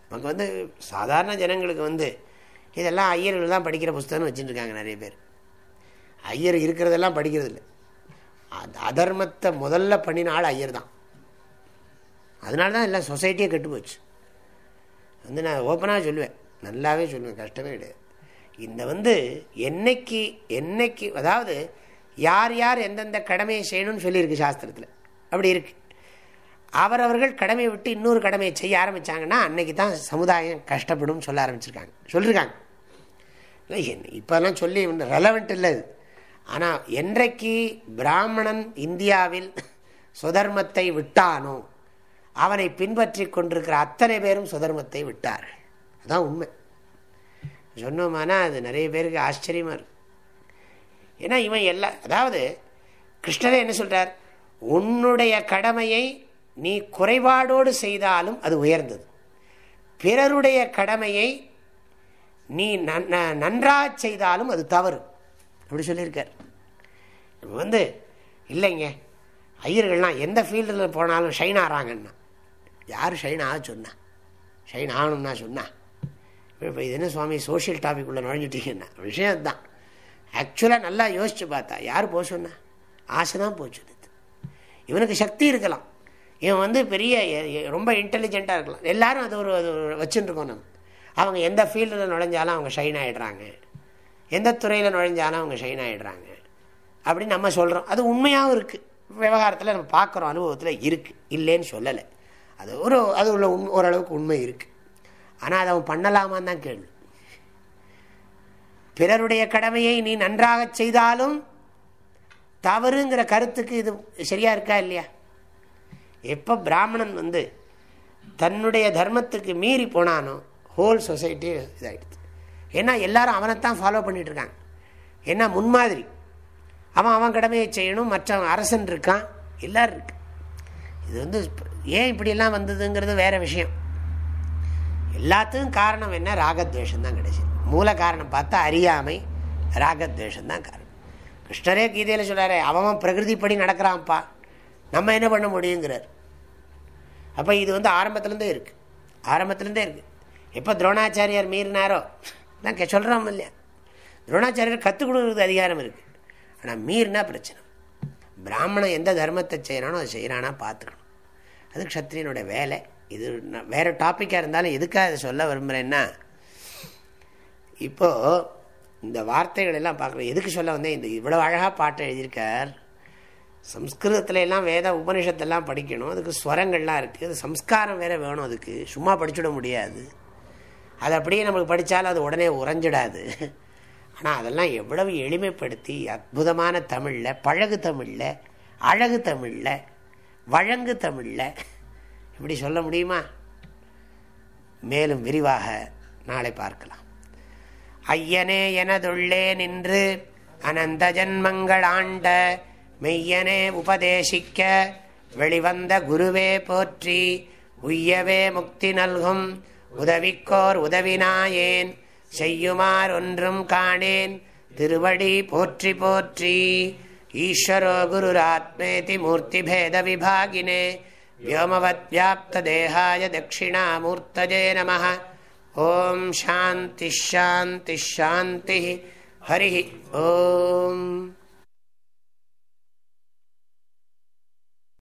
நமக்கு வந்து சாதாரண ஜனங்களுக்கு வந்து இதெல்லாம் ஐயர்கள் தான் படிக்கிற புஸ்தகம்னு வச்சுட்டுருக்காங்க நிறைய பேர். ஐயர் இருக்கிறதெல்லாம் படிக்கிறது இல்லை அதர்மத்தை முதல்ல பண்ணின ஐயர் தான். அதனால தான் எல்லாம் சொசைட்டியே கெட்டு போச்சு. வந்து நான் ஓப்பனாக சொல்லுவேன். நல்லாவே சொல்லுவேன். கஷ்டமே கிடையாது. இந்த வந்து என்னைக்கு என்னைக்கு அதாவது யார் யார் எந்தெந்த கடமையை செய்யணும்னு சொல்லியிருக்கு சாஸ்திரத்தில். அப்படி இருக்கு. அவரவர்கள் கடமையை விட்டு இன்னொரு கடமையை செய்ய ஆரம்பித்தாங்கன்னா அன்னைக்கு தான் சமுதாயம் கஷ்டப்படும் சொல்ல ஆரம்பிச்சிருக்காங்க. சொல்லியிருக்காங்க இல்லை இப்போல்லாம் சொல்லி ரெலவெண்ட் இல்லை இது. ஆனால் என்றைக்கு பிராமணன் இந்தியாவில் சுதர்மத்தை விட்டானோ அவனை பின்பற்றி கொண்டிருக்கிற அத்தனை பேரும் சுதர்மத்தை விட்டார்கள். அதுதான் உண்மை. சொன்னோமானா அது நிறைய பேருக்கு ஆச்சரியமாக இருக்கு. ஏன்னா இவன் எல்லா அதாவது கிருஷ்ணரே என்ன சொல்கிறார் உன்னுடைய கடமையை நீ குறைபாடோடு செய்தாலும் அது உயர்ந்தது. பிறருடைய கடமையை நீ நன்றாக செய்தாலும் அது தவறு. அப்படி சொல்லியிருக்கார். வந்து இல்லைங்க. ஐயர்கள்லாம் எந்த ஃபீல்டில் போனாலும் ஷைன் ஆகிறாங்கன்னா யார் ஷைன் ஆக சொன்னா? ஷைன் ஆகணும்னா சொன்னா. இப்போ இது என்ன சுவாமி சோஷியல் டாபிக் உள்ள நுழைஞ்சிட்டீங்கன்னா? விஷயம் அதுதான் ஆக்சுவலாக நல்லா யோசிச்சு பார்த்தா யார் போக சொன்னா? ஆசை தான் போச்சு இவனுக்கு சக்தி இருக்கலாம். இவன் வந்து பெரிய ரொம்ப இன்டெலிஜென்ட்டாக இருக்கலாம். எல்லாரும் அது ஒரு அது வச்சுருக்கோம் நம்ம. அவங்க எந்த ஃபீல்டில் நுழைஞ்சாலும் அவங்க ஷைன் ஆகிடுறாங்க எந்த துறையில் நுழைஞ்சாலும் அவங்க ஷைன் ஆகிடுறாங்க அப்படின்னு நம்ம சொல்கிறோம் அது உண்மையாகவும் இருக்குது விவகாரத்தில் நம்ம பார்க்குறோம். அனுபவத்தில் இருக்குது இல்லைன்னு சொல்லலை. அது ஒரு அது உள்ள உண் ஓரளவுக்கு உண்மை இருக்குது ஆனால் அதை அவன் பண்ணலாமான்னு தான் கேள்வி. பிறருடைய கடமையை நீ நன்றாக செய்தாலும் தவறுங்கிற கருத்துக்கு இது சரியாக இருக்கா இல்லையா? எப்போ பிராமணன் வந்து தன்னுடைய தர்மத்துக்கு மீறி போனானோ ஹோல் சொசைட்டி இதாகிடுது ஏன்னா எல்லாரும் அவனைத்தான் ஃபாலோ பண்ணிட்டுருக்காங்க. ஏன்னா முன்மாதிரி அவன் அவன் கடமையை செய்யணும் மற்ற அரசன் இருக்கான் எல்லாரும் இருக்கு. இது வந்து ஏன் இப்படியெல்லாம் வந்ததுங்கிறது வேற விஷயம். எல்லாத்துக்கும் காரணம் என்ன? ராகத்வேஷம் தான் கிடைச்சி மூல காரணம் பார்த்தா அறியாமை ராகத்வேஷம் தான் காரணம். கிருஷ்ணரே கீதையில் சொல்கிறாரு அவன் பிரகிருதிப்படி நடக்கிறான்ப்பா. நம்ம என்ன பண்ண முடியுங்கிறார். அப்போ இது வந்து ஆரம்பத்துலேருந்தே இருக்குது ஆரம்பத்துலேருந்தே இருக்குது எப்போ துரோணாச்சாரியார் மீறினாரோ நான் சொல்கிறோம் இல்லையா? துரோணாச்சாரியர் கற்றுக் கொடுக்குறது அதிகாரம் இருக்குது ஆனால் மீறினா பிரச்சனை. பிராமணன் எந்த தர்மத்தை செய்கிறானோ அதை செய்கிறானா பார்த்துக்கணும் அது க்ஷத்ரியனுடைய வேலை. இது வேறு டாப்பிக்காக இருந்தாலும் எதுக்காக அதை சொல்ல விரும்புகிறேன்னா இப்போது இந்த வார்த்தைகள் எல்லாம் பார்க்குறோம் எதுக்கு சொல்ல வந்தேன்? இந்த இவ்வளோ அழகாக பாட்டை எழுதியிருக்கார். சம்ஸ்கிருதத்துல எல்லாம் வேத உபனிஷத்தெல்லாம் படிக்கணும். அதுக்கு ஸ்வரங்கள்லாம் இருக்குது அது சம்ஸ்காரம் வேறு வேணும் அதுக்கு. சும்மா படிச்சுட முடியாது. அது அப்படியே நம்மளுக்கு படித்தாலும் அது உடனே உறைஞ்சிடாது. ஆனால் அதெல்லாம் எவ்வளவு எளிமைப்படுத்தி அற்புதமான தமிழில் பழகு தமிழில் அழகு தமிழில் வழங்கு தமிழில் இப்படி சொல்ல முடியுமா? மேலும் விரிவாக நாளை பார்க்கலாம். ஐயனே எனதுள்ளே நின்று அனந்த ஜன்மங்கள் ஆண்ட மெய்யனே உபதேசிக்க வெளிவந்த குருவே போற்றி உய்யவே முக்தி நல்கும் உதவிக்கோர் உதவினாயேன் செய்யுமார் ஒன்றும் காணேன் திருவடி போற்றி போற்றி ஈஸ்வரோ குருராத்மேதி மூர்த்திபேத விபாகினே व्योमवत् व्याप्तदेहाय दक्षिणामूर्तये नमः ॐ शान्तिश्शान्तिश्शान्तिः हरिः ॐ